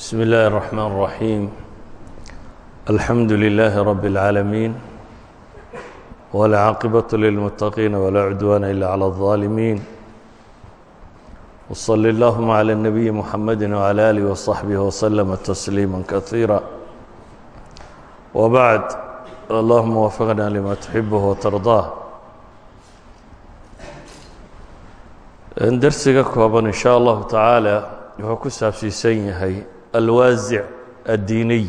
بسم الله الرحمن الرحيم الحمد لله رب العالمين والعاقبة للمتقين ولا عدوان إلا على الظالمين وصل اللهم على النبي محمد وعلى آله وصحبه وسلم تسليما كثيرا وبعد اللهم وفقنا لما تحبه وترضاه درسiga kooban in شhاء الlahu taعaalى wuxuu ku saabsiisan yahay alwaasic addiiniy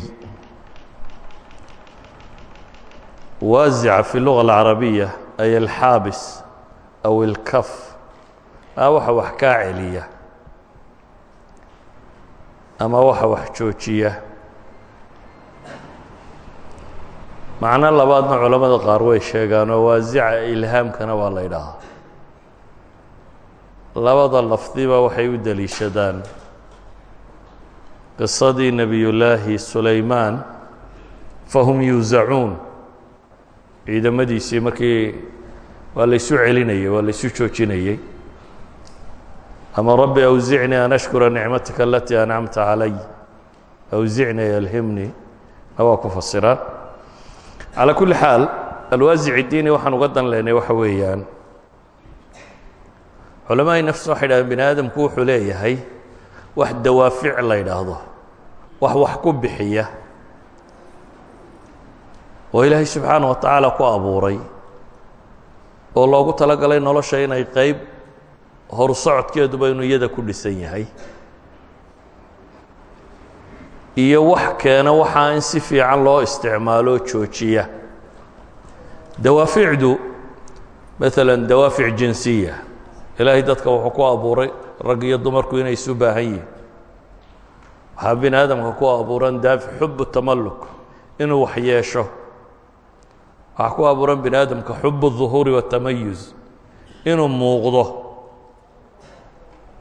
waasica fi luga alcarabiya ay alxaabis aw ilkaf maa waxa wax kaa celiya ama waxa wax joojiya macno labaadna culamada qaar way sheegaanoo waasica ilhaamkana waa la ydhaahaa labada lafdiba waxay u deliishadaan qisadii nebiyullaahi sulaymaan fahum yuusacuun ciidamadiisii markii waa laysu celinayey waa laysu joojinayey ama rabbi awsicnii an ashkura nicmataka alatii ancamta calay awsicnii alhimni na ku fasiraan. Calaa kulli xaal alwaasic diini waxaan uga dan leynay waxa weeyaan. Culamaai nafs waxay dhahdeen bini aadamku wuxuu leeyahay wax dawaafic la yidhaahdo wax wax ku bixiya oo ilaahay subxaana wa tacaala ku abuuray oo loogu talagalay nolosha inay qayb horu socodkeeduba inuu iyada ku dhisan yahay iyo wax keena waxaa in si fiican loo isticmaalo joojiya. Dawaaficdu maala dawaafic jinsiya ilaahay dadka wuxuu ku abuuray rag iyo dumarku inay isu baahan yihin waxaa bini aadamka ku abuuran daafi xubu tamalluk inuu wax yeesho waxaa ku abuuran bini aadamka xubu الظuhuuri wالtamayuz inuu muuqdo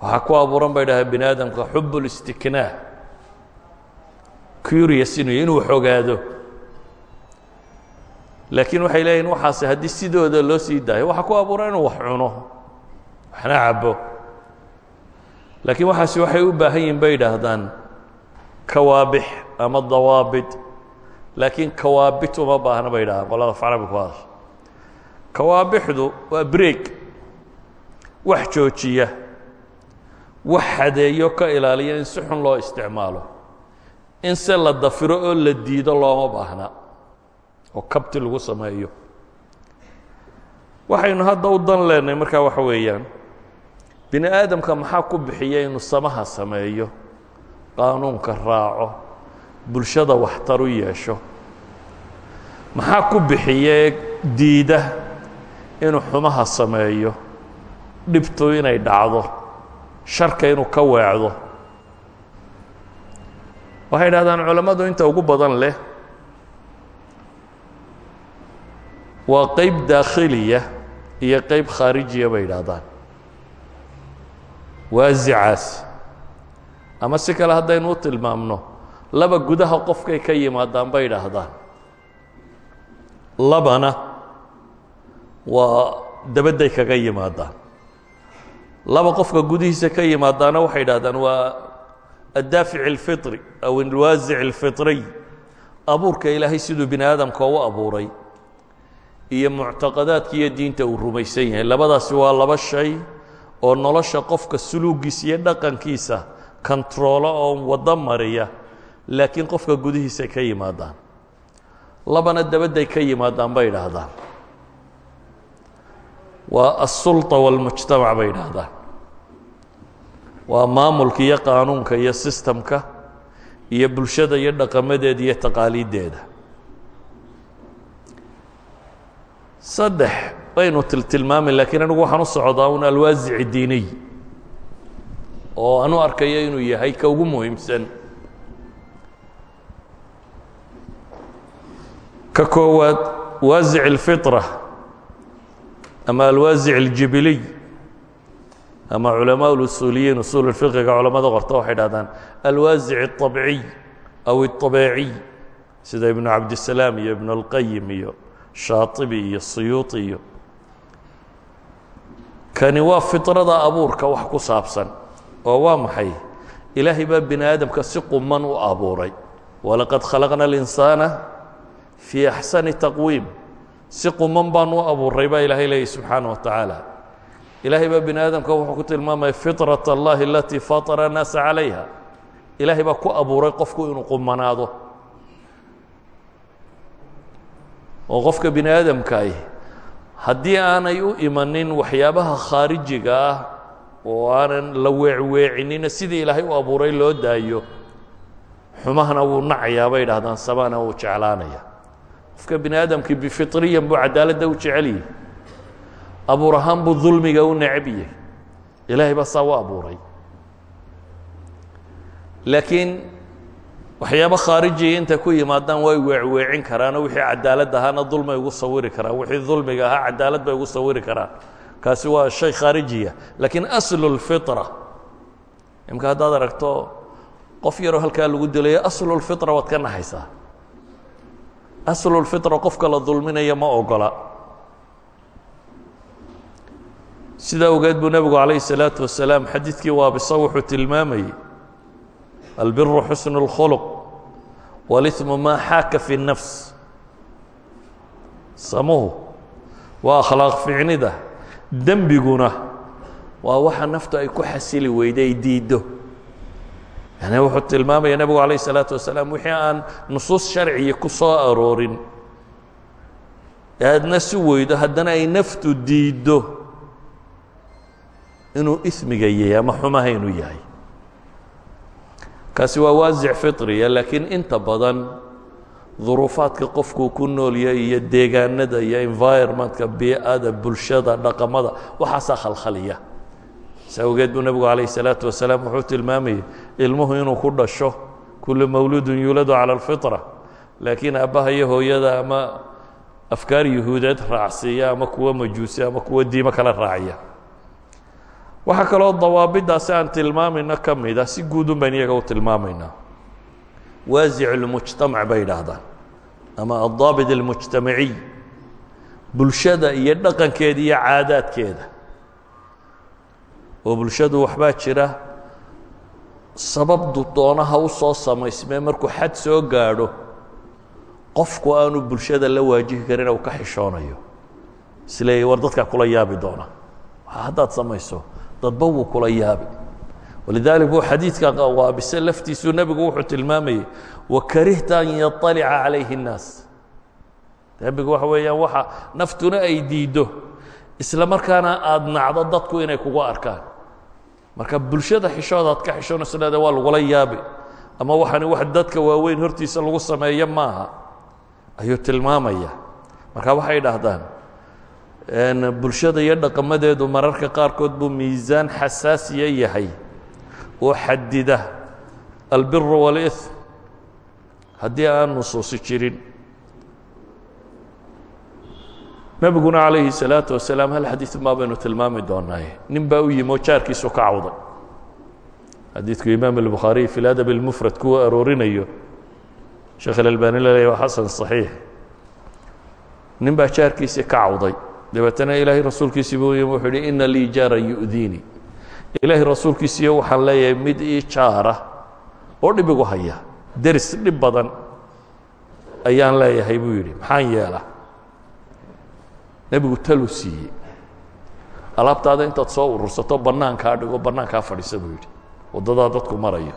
waxaa ku abuuran bay dhahay bini aadamka xub اlistiknaa curious inuu inuu wax ogaado laakiin waxay leeyihin waxaase haddii sidooda loo sii daayo waxaa ku abuuran inuu wax cuno waxna cabo laakiin waxaasi waxay u baahan yihiin bay yidhaahdaan kawaabix ama dawaabit. Laakiin kawaabit uma baahna bay yidhahdaan qolada carabi ku hadasha kawaabixdu waa break wax joojiya wax xadeeyo ka ilaaliya in si xun loo isticmaalo. In se la dafiro oo la diido looma baahna oo kabti lagu sameeyo. Waxaynu hadda u dan leenahay markaa waxa weeyaan bini aadamka maxaa ku bixiya inuu samaha sameeyo? Qaanuunka raaco bulshada waxtar u yeesho. Maxaa ku bixiye diida inuu xumaha sameeyo? Dhibtu inay dhacdo sharka inuu ka weecdo waxay dhahdaan culammadu inta ugu badan leh waa qeyb daakhiliya iyo qeyb khaarijiya bay yidhaahdaan waasicaas ama si kale haddaynu u tilmaamno laba gudaha qofkay ka yimaadaan bay idhaahdaan labana waa dabadday kaga yimaadaan laba qofka gudihiisa ka yimaadaana waxay idhahdaan waa addaafic اlfiطri aw alwaasic اlfiطriy abuurka ilaahay siduu bini aadamka u abuuray iyo muctaqadaadka iyo diinta uu rumaysan yahay labadaasi waa laba shay oo nolosha qofka suluugiisa iyo dhaqankiisa kontaroolo oo waddo mariya laakiin qofka gudihiisay ka yimaadaan labana dabadday ka yimaadaan bay idhaahdaan waa aلsulطa wاlmujtamac bay idhaahdaan waa maamulka iyo qaanuunka iyo sistamka iyo bulshada iyo dhaqamadeeda iyo taqaaliiddeeda saddex baynu tiltilmaami lakiin anigu waxaan u socdaa un alwaasic diiniy oo anu arkayo inuu yahay ka ugu muhiimsan ka koowaad waasic اlfiطra ama alwaasic اljibiliy ama culamaa اlusuuliyiin usuul اfiqiga culamada qorta waxay dhahdaan alwaasic الطabciy aw الطabeeciy sida ibnu cabdisalaam iyo ibn اlqayim iyo shaaibi iyo suyuuطi iyo kani waa fiطrada abuurka wax ku saabsan oo waa maxay ilaahay baa bini aadamka si quman u abuuray walaqad khalaqna اlinsaana fii axsani taqwiim si quman baan u abuuray baa ilaahay leeyay subxaana wa tacaala ilaahay baa bini aadamka wuxuu ku tilmaamaya fiطraة اllahi alatii faطara الnaasa calayha ilaahay baa ku abuuray qofku inuu qumanaado oo qofka bini aadamkaah haddii aanay u imanin waxyaabaha khaarijiga ah oo aanan la weecweecinina sidii ilaahay u abuuray loo daayo xumahana wuu nacayaa bay idhahdaan samana wuu jeclaanaya. Qofka bini aadamkii bifiطriyan buu cadaaladda u jecel yahay. Abuur ahaan buu dulmiga u necab yahay. Ilaahay baa saa u abuuray. Laakiin waxyaabo khaarijiya intay ku yimaadaan way weecweecin karaanoo wixii cadaalad ahaana dulmay ugu sawiri karaan wixii dulmiga ahaa cadaalad bay ugu sawiri karaan kaasi waa shay khaarijiya laakiin aslu اlfitra imka haddaad aragto qof yaroo halkaa lagu dilayo aslu اlfitra waad ka naxaysaa aslu اlfitra qofka la dulminaya ma ogola sidaa ogeed buu nebigu calayh الsalaaةu wasalaam xadiidkii waabisa wuxuu tilmaamayey albiru xusn اlkhuluq wاlإثmu maa xaaka fi الnafs samuhu waa akhlaaq ficnida dembiguna waa waxa naftu ay ku xasili weyday ay diiddo yani wuxuu tilmaamaya nebigu calayh الsalaaةu wasalaam wixii aan nusuus sharciya ku soo aroorin ee aadna si weydo haddana ay naftu diiddo inuu ismiga yahay ama xumaha inuu yahay kaasi waa waasic fitriya laakiin inta badan duruufaadka qofkuu ku noolyahay iyo deegaanada iyo environmentka biicada bulshada dhaqamada waxaasaa khalkhaliya. Saa awgeed buu nebigu calayh isalaatu wasalaam wuxuu tilmaamayay ilmuhu inuu ku dhasho kullu mawluudun yuuladu cala alfitra. Laakiin aabbaha iyo hooyada ama afkaar yuhuudeed raacsiiya ama kuwa majuusi ama kuwa diimo kala raaciya waxaa kaloo dawaabidaasi aan tilmaamayno ka mida si guudun bayn iyaga u tilmaamaynaa. Waasic اlmujtamac bay idhaahdaan ama addaabit اlmujtamaciy bulshada iyo dhaqankeeda iyo caadaadkeeda. Oo bulshadu waxbaa jira sababdu doonaha u soo samaysmee markuu xad soo gaadho qofku aanu bulshada la waajihi karin uu ka xishoonayo isleeya war dadkaa kula yaabi doona. Haddaad samayso dadba wuu kula yaabi walidalik buu xadiidka waabise laftiisuu nebigu wuxuu tilmaamayey wakarihta an yaطalica calayhi الnaas nebigu waxa weeyaan waxa naftuna ay diiddo isla markaana aada nacdo dadku inay kugu arkaan marka bulshada xishooda aad ka xishoonayso leeda waa lagula yaabi ama waxani wax dadka waaweyn hortiisa lagu sameeyo maaha ayuu tilmaamaya marka waxay dhahdaan bulshada iyo dhaqamadeedu mararka qaarkood buu miisaan xasaasiya yahay oo xadida albiru wاlإثm haddii aan nusuusi jirin nebiguna calayhi الsalaaةu wasalaam hal xadiid maa baynu tilmaami doonaaye nin baa u yimi oo jaarkiisu ka cawday xadiidku imaam الbukhaariي fi ladab اlmufrad kuwa aroorinayo sheekh اlalbani laleeya waa xasan صaxiix nin baa jaarkiisii ka cawday dabeetana ilaahay rasuulkiisii buu yimi wuxuu yidhi ina lii jaara yu'diini. Ilaahay rasuulkiisiiyo waxaan leeyahay mid ii jaara oo dhib igu haya deris dhib badan ayaan leeyahay buu yidhi maxaan yeelaa? Nebigu talu siiyey. Alaabtaada intaad soo urursato bannaankaa dhigo bannaankaa fadhiisa buu yidhi. Waddadaa dadku marayo.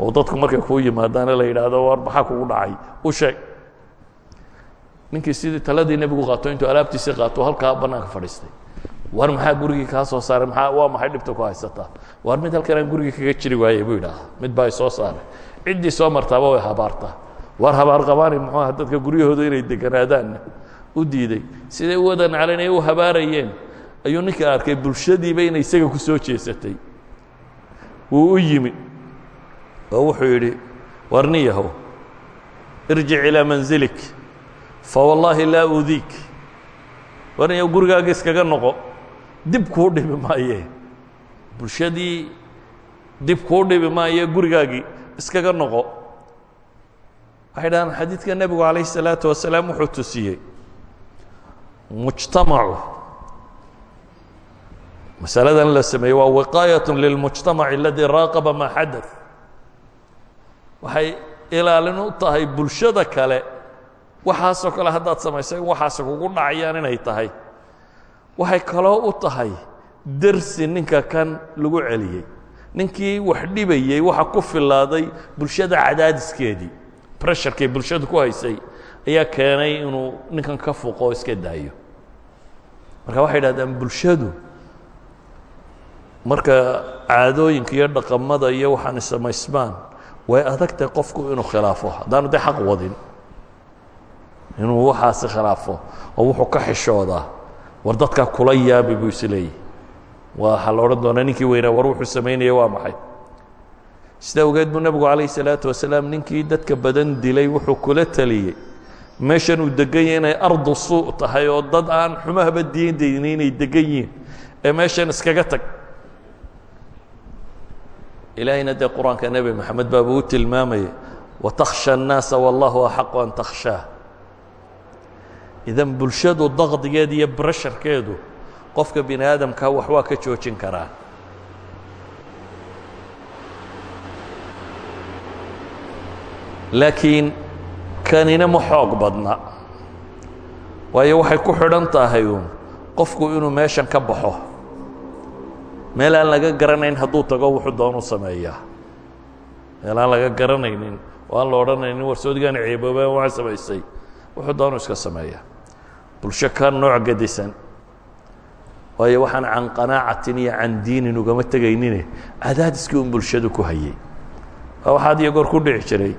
Oo dadku markay kuu yimaadaana la yidhaahdo war maxaa kugu dhacay? U sheeg ninkii sidii taladii nebigu qaato intuu alaabtiisii qaato halkaa bannaanka fadhiistay. War maxaa gurigii kaa soo saaray? Maa waa maxay dhibta ku haysataa war mid halkan aan gurigii kaga jiri waayey buu yidhaaha mid baa soo saaray. Ciddii soo martaaba way habaartaa war habaar qabaani muxuu aha dadka guryahooda inay deganaadaanna u diiday. Siday u wadan calanay u habaarayeen? Ayuu ninka arkay bulshadiiba inay isaga ku soo jeesatay. Wuu u yimi. Oo wuxuu yidhi war nin yahow irjic ilaa manzilik fawallaahi laa udiik war nin yahow gurigaaga iskaga noqo dib kuu dhibi maaye bulshadii dib kuu dhibi maaye gurigaagii iskaga noqo waxay dhahaan xadiidka nebigu calayh الsalaaةu wasalaam wuxuu tusiyey mujtamacu masaladan la sameeyey waa wiqaayaة lilmujtamac aladii raaqaba maa xadaث waxay ilaalin u tahay bulshada kale waxaasoo kale haddaad samaysay in waxaasi kugu dhacayaan inay tahay. Waxay kaloo u tahay dersi ninka kan lagu celiyey ninkii wax dhibayey waxa ku filaaday bulshada cadaadiskeedii. Presharkay bulshadu ku haysay ayaa keenay inuu ninkan ka fuqo o iska daayo. Marka waxay idhahdaan bulshadu marka caadooyinka iyo dhaqamada iyo waxaan samaysmaan way adagtahay qofku inuu khilaafo. Haddaanu dee xaq wadin inuu waxaasi khilaafo oo wuxuu ka xishoodaa war dadkaa kula yaabay buu is leeyahy waxaa la odhan doonaa ninkii weynaa war wuxuu samaynaya waa maxay? Sidaa ogeed buu nebigu calayh isalaatu wasalaam ninkii dadka badan dilay wuxuu kula teliyey meeshan uu degan yahy inay ardu suu tahay oo dad aan xumahaba diindaynin inay degan yihiin ee meeshan iskaga tag. Ilaahayna dee qur'aanka nebi moxamed baabuu u tilmaamaya watakhsha annaasa wallahu axaqu an takhshaa idan bulshadu daqdigeeda iyo brasharkeedu qofka bini aadamkaa wax waa ka joojin karaa. Laakiin kanina ma xoog badna. Waayo waxay ku xidhan tahay uun qofku inuu meeshan ka baxo. Meel aan laga garanayn hadduu tago wuxuu doonu sameeyaa. Meel aan laga garanaynin oo aan la odhanaynin warsoodigaan ceeboobaan waa samaysay wuxuu doonu iska sameeyaa bulsho ka nooc gedisan. Waayo waxaan can qanaacatin iyo can diinin ugama tegaynine. Cadaadiskii un bulshadu ku hayay. Waxaad iyo goor ku dhici jiray.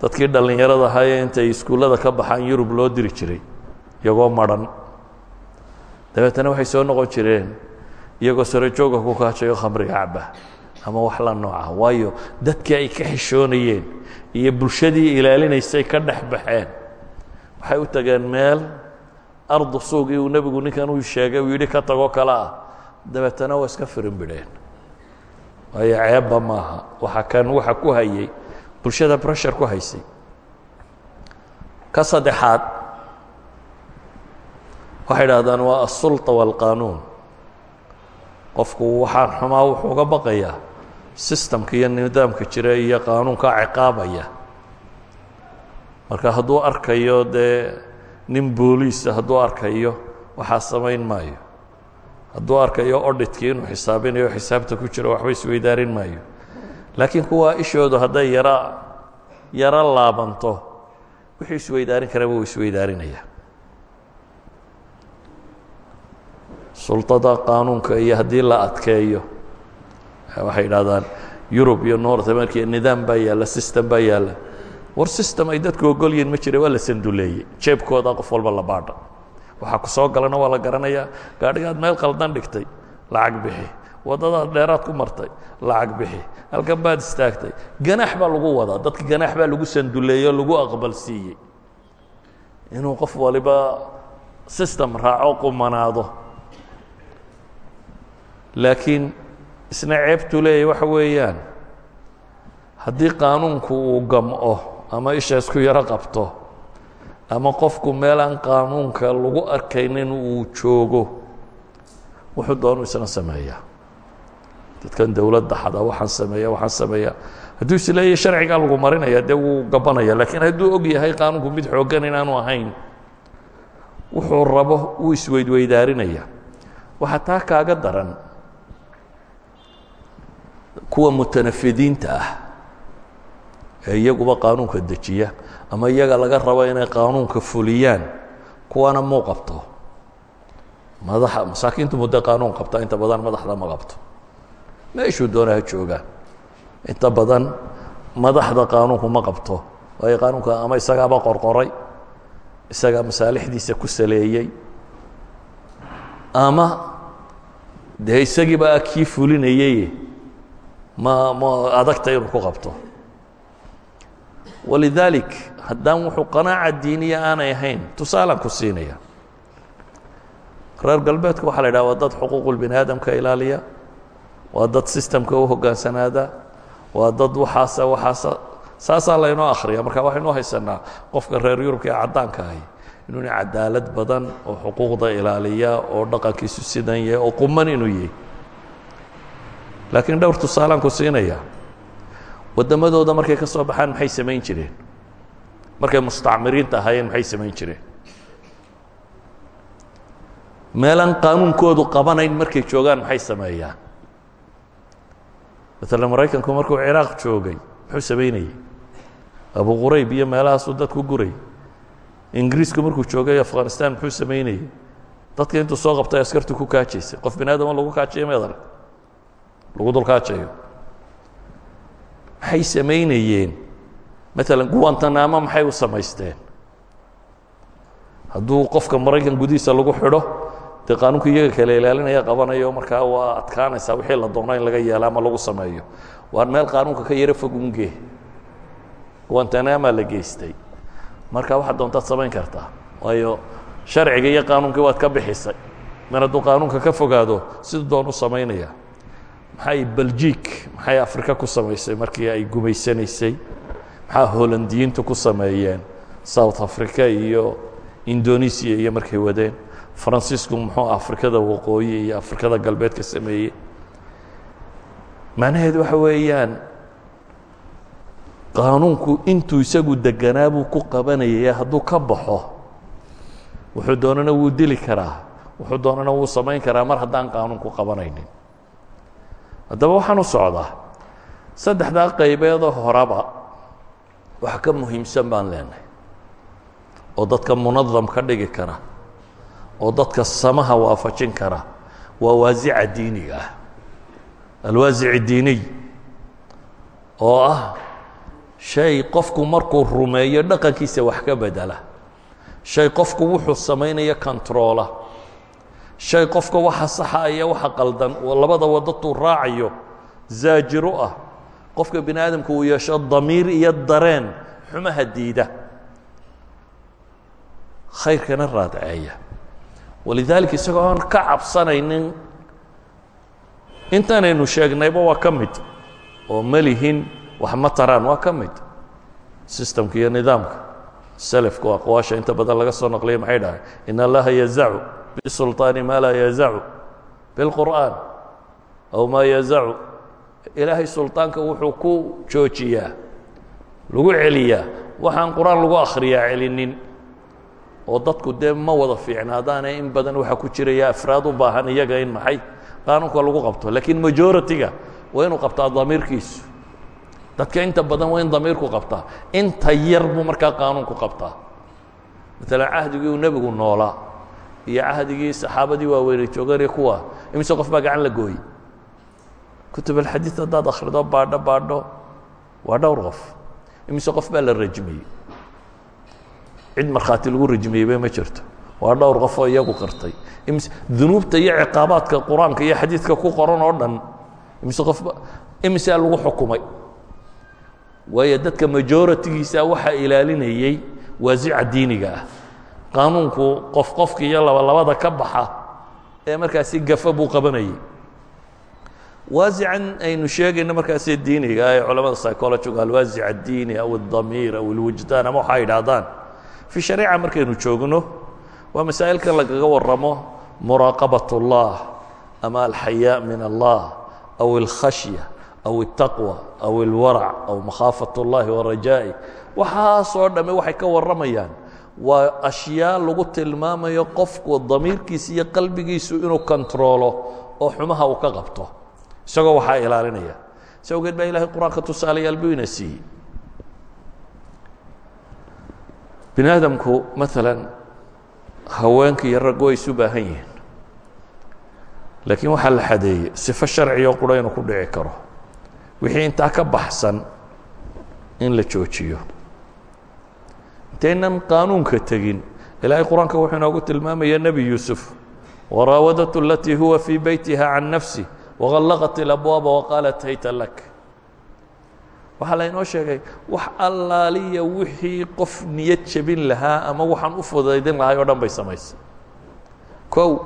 Dadkii dhallinyarada ahaayee intay iskuullada ka baxaan yurub loo diri jiray. Iyagoo madhan dabeetana waxay soo noqon jireen. Iyagoo sarojooga ku kaajayo khamriga caba ama wax la nooca waayo dadkii ay ka xishoonayeen iyo bulshadii ilaalinaysay ka dhex baxeen. Waxay u tageen meel ardu suugii uu nebigu ninkan uu sheegay uu yidhi ka tagoo kale ah dabeetana waa iska firin bidheen waayo ceebba maaha waxa kan waxa ku hayay bulshada breshar ku haysay ka saddexaad waxay idhahdaan waa aلsulطa wاlqanuun qofku waxaan xumaa wuxuu uga baqayaa sistamka iyo nidaamka jira iyo qaanuunkaa ciqaabaya marka hadduu arkayo dee nin booliisa hadduu arkayo waxaa samayn maayo. Hadduu arkayo odhitkii inuu xisaabinayo xisaabta ku jiro waxba isweydaarin maayo. Laakiin kuwa ishoodu hadday yaro yaro laabanto wuxuu isweydaarin karaba wuu isweydaarinaya sulطada qaanuunka iyo haddii la adkeeyo waxay idhahdaan yurub iyo north america nidaam baa yaalla system baa yaalla war system ay dadku ogol yihiin ma jira waa la sanduleeyey jeebkooda qof walba la baadha waxaa ku soo galana waa la garanayaa. Gaadhigaad meel qaldan dhigtay lacag bixi. Waddadaad dheeraad ku martay lacag bixi. Halkan baad istaagtay. Ganaax baa lagu wadaa. Dadka ganaax baa lagu sanduleeyo lagu aqbal siiyey. Inuu qof waliba system raaco qumanaado laakiin isna ceebtu leeyahy waxa weeyaan. Haddii qaanuunku uu gam'o ama isha isku yaro qabto ama qofku meel aan qaanuunka lagu arkaynin uu joogo wuxuu doonu isna sameeyaa dadkan dowladda xada waxaan sameeya waxaan sameeya. Hadduu is leeyahy sharcigaa lagu marinaya dee wuu gabanaya laakiin hadduu og yahay qaanuunku mid xooggan inaanu ahayn wuxuu rabo wuu isweydweydaarinaya waxaa taa kaaga daran kuwa mutanafidiinta ah ee iyaguba qaanuunka dejiya ama iyaga laga rabo inay qaanuunka fuliyaan kuwana muu qabto. Madaxa masaakiintu muddo qaanuun qabta inta badan madaxda ma qabto. Meeshuu doona ha joogaan inta badan madaxda qaanuunku ma qabto waayo qaanuunka ama isagaaba qorqoray isagaa masaalixdiisa ku saleeyey ama dee isagiiba kii fulinayey ma ma adagta inuu ku qabto walidaalik haddaan wuxuu qanaaca diiniya aanay ahayn tusaalaan ku siinaya. Reer galbeedka waxaa la idhaha waa dad xuquuqul bini aadamka ilaaliya waa dad sistamka u hoggaansanaada waa dad waxaasa waxaasa saasaa laynoo akhriya marka waxaynu haysanaa qofka reer yurubka ee caddaanka ahi inuu ni cadaalad badan oo xuquuqda ilaaliya oo dhaqankiisu sidan yahay oo quman inuu yahay. Laakiin dhowr tusaalaan ku siinaya waddamadooda markay ka soo baxaan maxay samayn jireen? Markay mustacmiriinta ahaayeen maxay samayn jireen? Meelaan qaanuunkoodu qabanayn markay joogaan maxay sameeyaan? Maalan maraykanku markuu ciraaq joogay muxuu samaynayey abu qurayb iyo meelahaasuu dadku guray. Ingiriisku markuu joogay afghanistan muxuu samaynayey dadka intuu soo qabtay askartu ku kaajaysay qof bini aadama lagu kaajayo meed arag lagu dul kaajayo maxay samaynayeen. Maalan guwantanamo maxay u samaysteen? Hadduu qofka maraykan gudihiisa lagu xidho dee qaanuunku iyaga kale ilaalinaya qabanayo markaa waa adkaanaysaa wixii la doono in laga yeelo ama lagu sameeyo. Waan meel qaanuunka ka yaro fog unge. Guwantanama la geystay. Marka waxaad doontaad samayn kartaa waayo sharciga iyo qaanuunkii waad ka bixisay. Mar hadduu qaanuunka ka fogaado siduu doon u samaynaya maxay beljik maxay afrika ku samaysay markii ay gumaysanaysay? Maxaa holandiyiintu ku sameeyeen? South africa iyo indonesia iyo markay wadeen? Faransiisku muxuu afrikada waqooyi iyo afrikada galbeed ka sameeyey macnaheedu waxa weeyaan qaanuunku intuu isagu deganaa buu ku qabanayay hadduu ka baxo wuxuu doonana wuu dili karaa wuxuu doonana wuu samayn karaa mar haddaan qaanuunku qabanaynin haddaba waxaan u socdaa saddexdaa qaybeedoo horeba wax ka muhiimsan baan leenahay. Oo dadka munadam ka dhigi kara oo dadka samaha waafajin kara waa waasica diiniga ah. Alwaasic diiniy oo ah shay qofku markuu rumeeyo dhaqankiisa wax ka bedela. Shay qofku wuxuu samaynayo controola shay qofka waxa saxa iyo waxa qaldan labada wadatuu raacayo zaajiro ah. Qofka bini aadamku uu yeesho damiir iyo dareen xumaha diida. Khayrkana raadceeya walidaalika isagoo ka cabsanaynin intaanaynu sheegnayba waa ka mid. Oo melihin wax ma taraan waa ka mid. Sistamka iyo nidaamka selafku aqwaasha inta badan laga soo naqliya maxay dhahay? In allaha yazacu bisulطaani maa laa yazacu biاlqur'aan aw maa yazacu ilaahay sulطaanka wuxuu ku joojiyaa lagu celiyaa waxaan qur-aan lagu akhriyaa celinin oo dadku dee ma wada fiicnaadaane in badan waxaa ku jiraya afraad u baahan iyaga in maxay qaanuunka lagu qabto laakiin majority-ga waa inuu qabtaa damiirkiisu dadka inta badan waa in damiirku qabtaa inta yar buu markaa qaanuunku qabtaa maalan cahdigii uu nebigu noolaa iyo cahdigii saxaabadii waaweynay jooganee kuwa. Imise qof baa gacan la gooyey. Kutub alxadiid haddaad akhrido baadho baadho waa dhowr qof. Imise qof baa la rajmiyey cid markhaati lagu rajmiyeyba ma jirto. Waa dhowr qof oo iyagu qirtay imise dunuubta iyo ciqaabaadka qur'aanka iyo xadiidka ku qoran oo dhan imise qofba imisaa lagu xukumay. Waayo dadka majoritigiisa waxaa ilaalinayey waasica diiniga ah qaanuunku qof qofka iyo laba labada ka baxa ee markaasi gafa buu qabanayey waasican aynu sheegayno markaasi diiniga ee culamada psychologiga alwaasic addiini aw اdamiir aw اlwijdaan ama waxaa yidhaahdaan fi shariica markaynu joogno waa masaa'ilka lagaga waramo muraaqabat اllah ama alxayaa min allah aw اlkhashya aw الtaqwى aw اlwarac aw makhaafat اllahi warajaa'i waxaasoo dhamme waxay ka warramayaan waa ashyaa lagu tilmaamayo qofku damiirkiisa iyo qalbigiisu inuu kontaroolo oo xumaha uu ka qabto. Isagoo waxaa ilaalinaya. Si awgeed baa ilahay qur'aanka tusaalayaal buu ina siiyey. Bini aadamku maalan haweenka iyo raggu way isu baahan yihiin. Laakiin waxaa la xadeeyey sifo sharcigo qura inuu ku dhici karo. Wixii intaa ka baxsan in la joojiyo intaynan qaanuunka tegin. Ilaahay qur'aanka wuxuu inoogu tilmaamaya nebi yuusuf waraawadatu alatii huwa fii beytiha can nafsi waqallaqat ilabwaaba waqaalat hayta lak. Waxaa laynoo sheegay wax allaaliya wixii qof niyad jebin lahaa ama waxaan u fudaydin lahay o dhan bay samaysay kow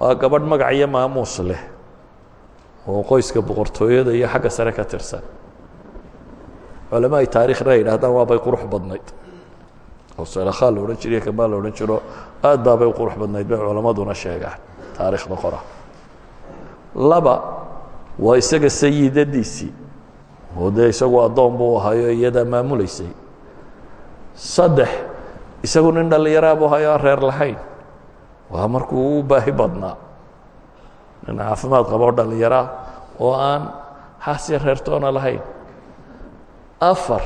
waa gabadh magac maamuus leh oo qoyska boqortooyada iyo xagga sare ka tirsan. Culama ay ay yidhahdaan waa qurux badnayd oo salakhaa la odhan jiriyo kamaa la odhan jiro. Aad baabay u qurux badnayd bay culammaduna sheegaan. Taarikhda qora. Laba waa isaga sayidadiisii oo dee isagu addoon buu ahayo iyadaa maamulaysay. Saddex isagu nin dhallinyaraa buu hayo aan reer lahayn. Waa markuu u baahi badnaa. Nin caafimaad qaboo dhallinyaraa oo aan xaasya reertoona lahayn. Afar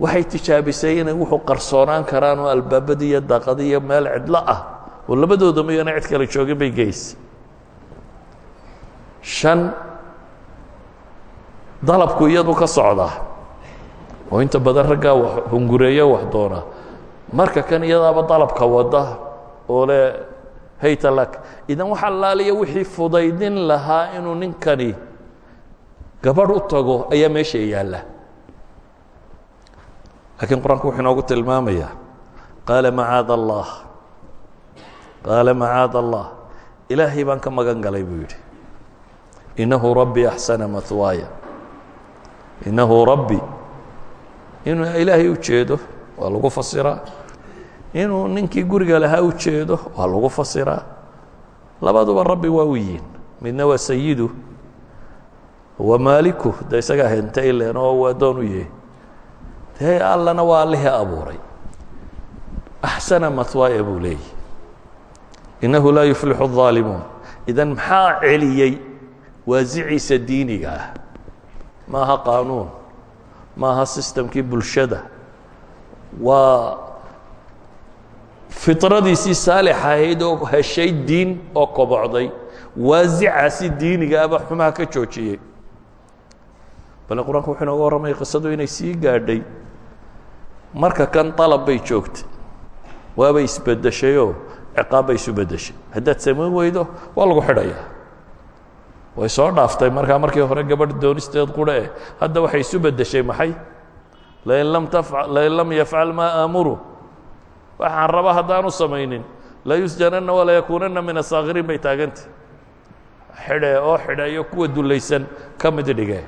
waxay tijaabisay inay wuxuu qarsoonaan karaan oo albaabadii iyo daaqadii iyo meel cidlo ah. Oo labadooda mayana cid kale joogin bay geysa shan dalabku iyadu ka socdaa oo inta badan raggaa wax hungureeyo wax doona. Marka kan iyadaaba dalabka wada oo le haytalak idan waxa laaliya wixii fudaydin lahaa inuu ninkani gabadh u tago ayaa meesha yaalla laakiin qur'aanku wuxuu inoogu tilmaamayaa qaala macaad allah qaala macaad allah ilaahay baan ka magan galay buu yidhi. Innahu rabbi axsana mahwaaya innahu rabbi inuu ilaahay u waa lagu fasiraa. Inuu ninkii guriga lahaa u waa lagu fasiraa. Labaduba rabbi waa u midna waa sayidu waa maaliku de isagaa henta ilen oo addoon u yahay dee allana waa allihii abuuray axsana mahwaaya buu leeyahy innahu laa yuflixu الظaalimuun idan maxaa celiyey waasiciisa diiniga ah maaha qaanuun maaha sistamkii bulshada waa fiطradiisii saalix ahayd oo heshay diin oo kobocday waasicaasi diiniga aba xumaha ka joojiyey bale qur-aanku wuxuu inooga warramaya qisadu inay sii gaadhay marka kan dalab bay joogtay. Waabay isbeddeshayoo ciqaab bay isu beddeshay. Haddaad samayn weydo waa lagu xidhayaa way soo dhaaftay markaa markii hore gabadh doonisteed qura eh hadda waxay isu beddeshay maxay? Lain lam yafcal maa aamuru waxaan raba haddaanu samaynin. Layusjananna walayakuunanna min asaakiriin bay taagantay xidhe oo xidheeyo kuwa dulaysan ka mid dhige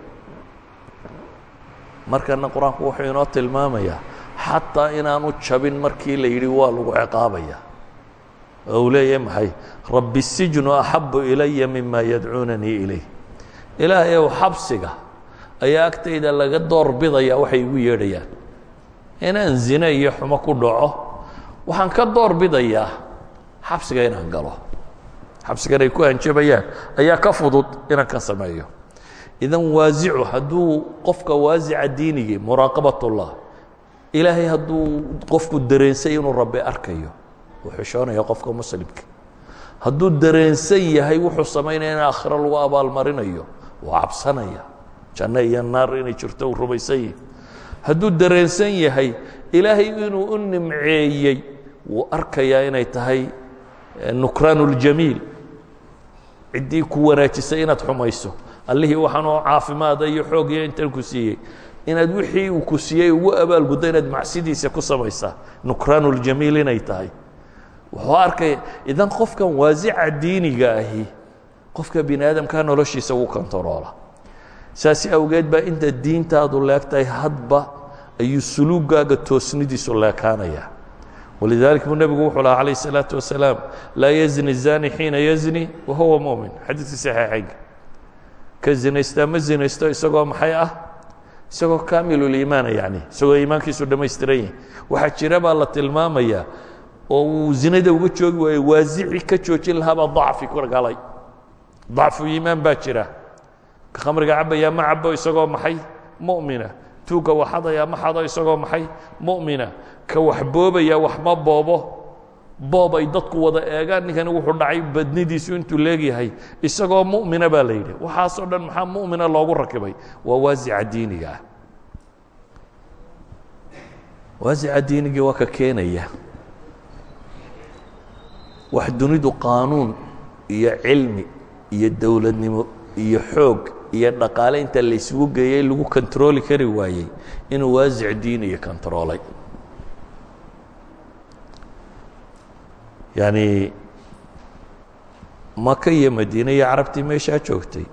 markana qur'aanku wuxuu inoo tilmaamayaa xataa inaanu jabin markii la yidhi waa lagu ciqaabaya. Oo uu leeyahay maxay? Rabbi sijnu axabu ilaya mima yadcuunanii ilayh. Ilaahay ow xabsiga ayaa agtayda laga door bidaya waxay igu yeedhayaan. Inaan zine iyo xumo ku dhaco waxaan ka door bidayaa xabsiga inaan galo. Xabsigan ay ku hanjabayaan ayaa ka fudud inaan ka sameeyo. Idan waasicu hadduu qofka waasica diinigii muraaqabat ullah ilaahay hadduu qofku dareensay inuu rabbi arkayo uu xishoonaya qofka muslimka. Hadduu dareensan yahay wuxuu samaynaya in aakhiro lagu abaalmarinayo wuu cabsanaya. Janno iyo naar inay jirto uu rumaysan yahi hadduu dareensan yahay ilaahay inuu u nimceeyey wuu arkayaa inay tahay nukraan اljamiil ciddii ku wanaajisay inaad xumayso. Allihii waxaanoo caafimaada iyo xoog iyo intan ku siiyey inaad wixii uu ku siiyey ugu abaalguddo inaad macsidiisa ku samaysaa nukraan اljamiil inay tahay wuxuu arkaya idan qofkan waasica diiniga ahi qofka bini aadamkaa noloshiisa ugu kontaroola saas awgeed baa inta diintaadu leegtahay hadba ayuu suluugaaga toosnidiisu leekaanaya walidalik buu nebigu wuxuu lahaa calayh الsalaaةu wasalaam laa yazni zani xiina yazni wa huwa mumin xadiidkii saxiixaynka ka zinaystaa ma zinaysto isagoo maxay ah Isagoo kaamiluliimaana yani isagoo iimaankiisu dhammaystiran yahi waxaa jira baa la tilmaamayaa oo uu zinada uga joogi waayo waasici ka joojin lahaabaa dacfi ku galay. Dacfu iimaan baa jira. Ka khamriga cabayaa ma cabo isagoo maxay? Mu'mina. Tuugga waxadayaa ma xado isagoo maxay? Mu'mina. Ka wax boobaya wax ma boobo boob ay dadku wada eegaan ninkani wuxuu dhacay badnidiisu intuu leegyahay isagoo mu'mina baa la yidhi. Waxaasoo dhan maxaa mu'mina loogu rakibay? Waa waasica diiniga. Waasica diinigii waa ka keenaya. Wax dunidu qaanuun iyo cilmi iyo dowladnimo iyo xoog iyo dhaqaale inta la isugu lagu kontarooli kari waayey inuu waasic diiniya kontaroolay yacni maka iyo madiine iyo carabtii meeshaa joogtay.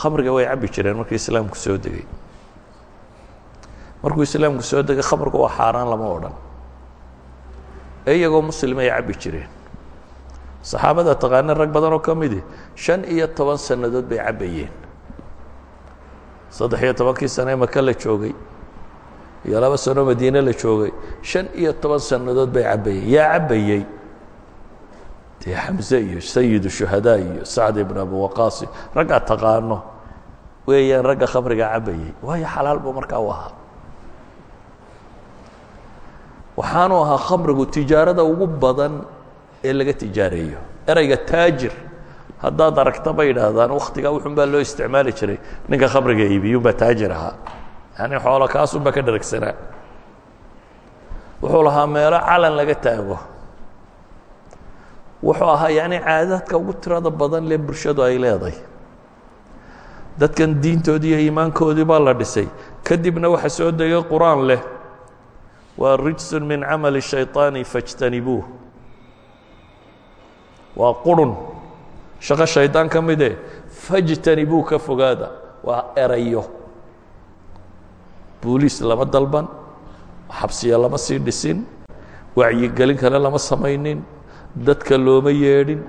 Khamriga way cabbi jireen markii islaamku soo degay. Markuu islaamku soo degay khamriga waa xaaraan lama odhan. Ee iyagoo muslim ay cabbi jireen. Saxaabada taqaana rag badan oo ka midi shan iyo toban sannadood bay cabbayeen. Saddex iyo tobankii sane maka la joogay iyo laba sano madiine la joogay shan iyo toban sannadood bay cabbayeen. Yaa cabbayey dee xamse iyo sayidu shuhadaa iyo sacd ibn abi waqaasi raggaa taqaano. Weeyaan ragga khamriga cabbayey waayo xalaal buu markaa u ahaa. Waxaanu ahaa khamrigu tijaarada ugu badan ee laga tijaareeyo. Ereyga taajir. Haddaad aragta bay idhaahdaan waktigaa wuxun baa loo isticmaali jiray. Ninka khamriga iibiyun baa taajir ahaa. Yani xoolo kaasun baa ka dharagsanaa. Wuxuu lahaa meelo calan laga taago wuxuu ahaa yani caadaadka ugu tirada badan le bulshadu ay leeday. Dadkan diintoodii iyo iimaankoodii baa la dhisay. Kadibna waxa soo degay qur'aan leh. Waa rijsun min camali shayطaani fاjtanibuuh waa qurun. Shaqo shaydaan ka mide fajtanibuu ka fogaada. Waa erayo. Booliis lama dalban. Xabsiya lama sii dhisin. Wacyigelin kale lama samaynin dadka looma yeedhin.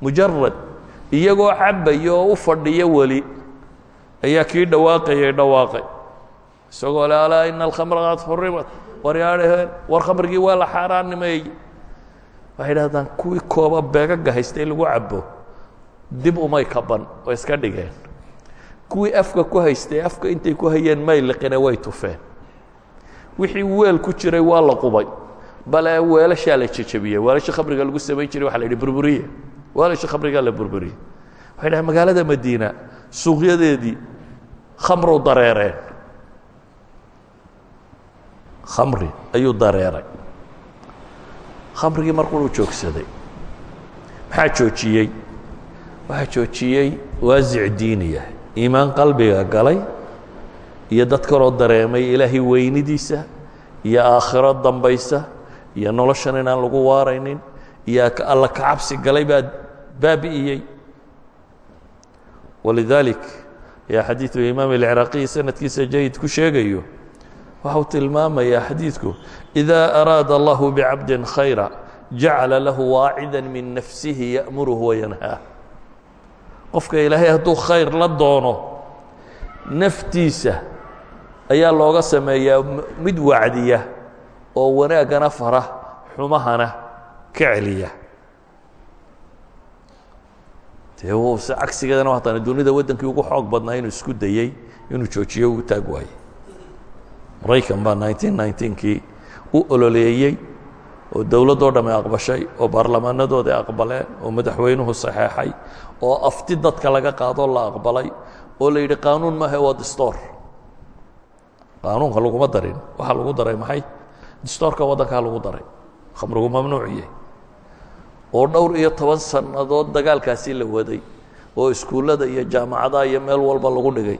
Mujarad iyagoo cabaya u fadhiya weli ayaa kii dhawaaqayay dhawaaqay. Isagoo le ina alkhamra qad xurimat war yaadhaheen war khamrigii waa la xaaraanimeeyey waxay dhahdaan kuwii kooba beegaga haystay lagu cabo dib umay kaban oo iska dhigeen. Kuwii afka ku haystay afka intay ku hayeen may liqine way tufeen. Wixii weel ku jiray waa la qubay bale weelashaa la jejebiyey weelasha khamriga lagu samayn jiray waxa la yidhi burburiye. Weelasha khamrigaa la burburiyey waxay dhahen magaalada madiina suuqyadeedii khamru dareereen. Khamri ayuu dareeray. Khamrigii markuu joogsaday maxaa joojiyey? Waxaa joojiyey waasic diiniya iimaan qalbiga galay iyo dad kaloo dareemay ilaahay weynidiisa iyo aakhiro dambaysa iyo noloshan inaan lagu waaraynin. Iyo alla kacabsi galay baa baabi'iyey walidaalik ayaa xadiidu imaam alciraaqiyi sanadkiisa jayid ku sheegayo waxau tilmaamayaa xadiidku إida araada allahu bcabdi khayra jacala lahu waacida min nafsihi ya'muruhu wayanhaa qofka ilaahay hadduu khayr la doono naftiisa ayaa looga sameeyaa mid wacdiya oo wanaaggana fara xumahana ka celiya. Dee cagsigeedana hataan dunida waddankii ugu xoog badnaa inuu isku dayey inuu joojiyo ugu taag waayey. Maraykan baa nineteen nineteenkii u ololeeyey oo dowladdoo dhamme aqbashay oo baarlamaanadooda aqbaleen oo madaxweynuhu saxeexay oo afti dadka laga qaadoo la aqbalay oo la yidhi qaanuun maaha waa distoor. Qaanuunka laguma darin waxaa lagu daray maxay distoorka waddankaa lagu daray. Khamrigu mamnuuciye oo dhowr iyo toban sannadood dagaalkaasi la waday. Oo iskuullada iyo jaamacadaha iyo meel walba lagu dhigay.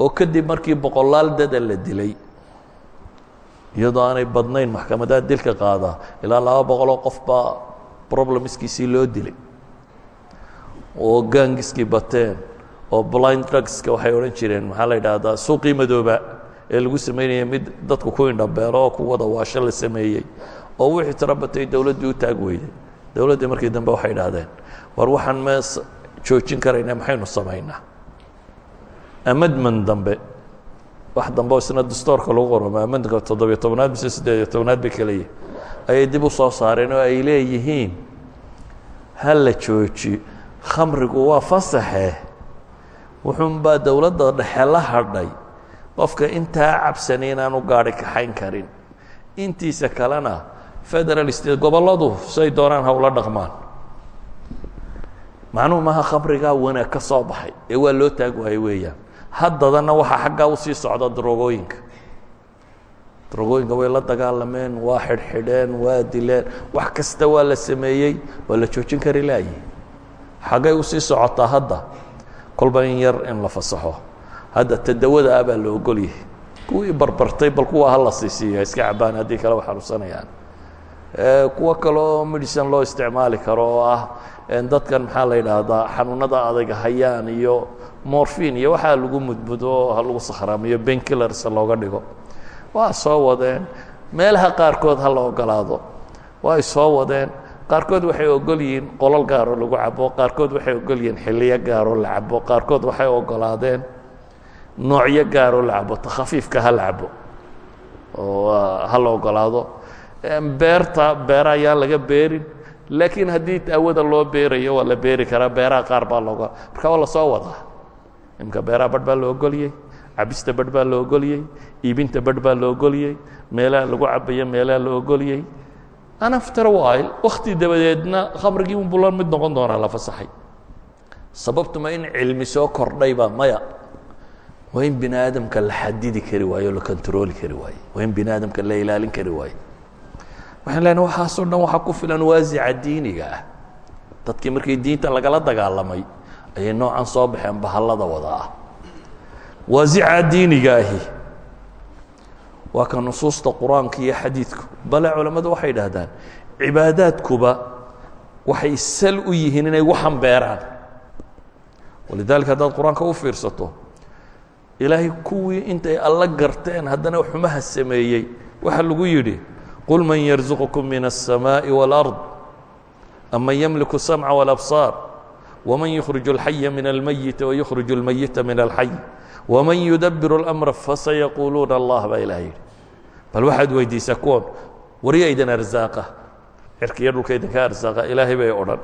Oo kadib markii boqolaal dada la dilay iyadoo aanay badnayn maxkamadaha dilka qaadaa ilaa laba boqoloo qof baa problemskiisii loo dilay. Oo gaangiskii bateen oo blind drugska waxay odhan jireen maxaa la yidhaahdaa suuqii madooba ee lagu samaynaya mid dadku ku indhabeelo oo ku wada waasho la sameeyey oo wixii tiro batay dowladdii u taag weyday dowladdii markii dambe waxay idhahdeen war waxaan mee joojin karayna maxaynu samaynaa? Amadman dambe wax dambe oo isna dastoorka lagu qoramo amadmanka toddobiyo tobnaad mise siddeediyo tobnaad bay kaleeyihin ayay dib u soo saareen oo ay leeyihiin ha la jooji khamrigu waa fasaxe. Wuxuunbaa dowladda dhexe la hadhay qofka intaa cabsani inaanu gaari kaxayn karin. Intiisa kalena federal state gobolladu say doonaan hawla dhaqmaan. Macnuhu maaha khamrigaa wanaag ka soo baxay ee waa loo taag waayey weeyaan. Haddadana waxaa xaggaa u sii socda drogooyinka. Drogooyinka way la dagaalameen waa xidhxidheen waa dileen wax kasta waa la sameeyey waa la joojin kari laayi xaggay u sii socotaa hadda kolba in yar in la fasaxo hadda tadawada ah baa la ogol yahay. Kuwii barbartay bal kuwa hala siisiiya iska cabaan haddii kale wa xanuunsanayaan kuwo kale oo medicine loo isticmaali karo oo ah dadkan maxaa la yidhaahdaa xanuunada adayga hayaan iyo morfin iyo waxaa lagu mudmudo ha lagu sakhraamiyo benkillers looga dhigo. Waa soo wadeen. Meelaha qaarkood ha la ogolaado waa ay soo wadeen. Qaarkood waxay ogol yihiin qolol gaaroo lagu cabo qaarkood waxay ogol yihiin xilliyo gaaroo la cabo qaarkood waxay ogolaadeen noocyo gaaroo la cabo takhafiifka ha la cabo oo ha la ogolaado beerta beera ayaan laga beerin laakiin haddii daawada loo beerayo waa la beeri karaa beeraha qaar baa looga marka waa la soo wadaa. Imika beeraha badh baa la ogolyey cabista badh baa la ogolyey iibinta badh baa la ogolyey meelaha lagu cabayo meelaha la ogolyey anafter while wakti dabadeedna khamrigii unbuu la mid noqon doonaa la fasaxay. Sababtuma in cilmi soo kordhayba maya waa in bini aadamka la xadidi kari waayo la controoli kari waayo. Waa in bini aadamka la ilaalin kari waayo. Waxaan leenahay waxaasoo dhan waxaa ku filan waasica diiniga ah. Dadkii markii diinta lagala dagaalamay ayay noocan soo baxeen bahallada wada ah. Waasica diiniga ahi. Waa ka nusuusta qur'aanka iyo xadiidku. Bale culammadu waxay idhaahdaan cibaadaadkuba waxay sal u yihiin inay waxan beeraan. Walidaalika haddaad qur'aanka u fiirsato ilaahay kuwii intay alla garteen haddana xumaha sameeyey waxaa lagu yidhi qul man yarzuqkum min الsamaaءi wاlأrض aman ymliku الsamca wاlabصaar wman yukhriju اlxaya min almayiti wayukhriju اlmayita min alxay wman yudabiru اlamra fasayaquuluuna allah baa ilaah yidhi bal waxaad weydiisaa kuwan waryaa idin arsaaqa cirkiyo dhulka idinka arsaaqa ilaahay bay odhan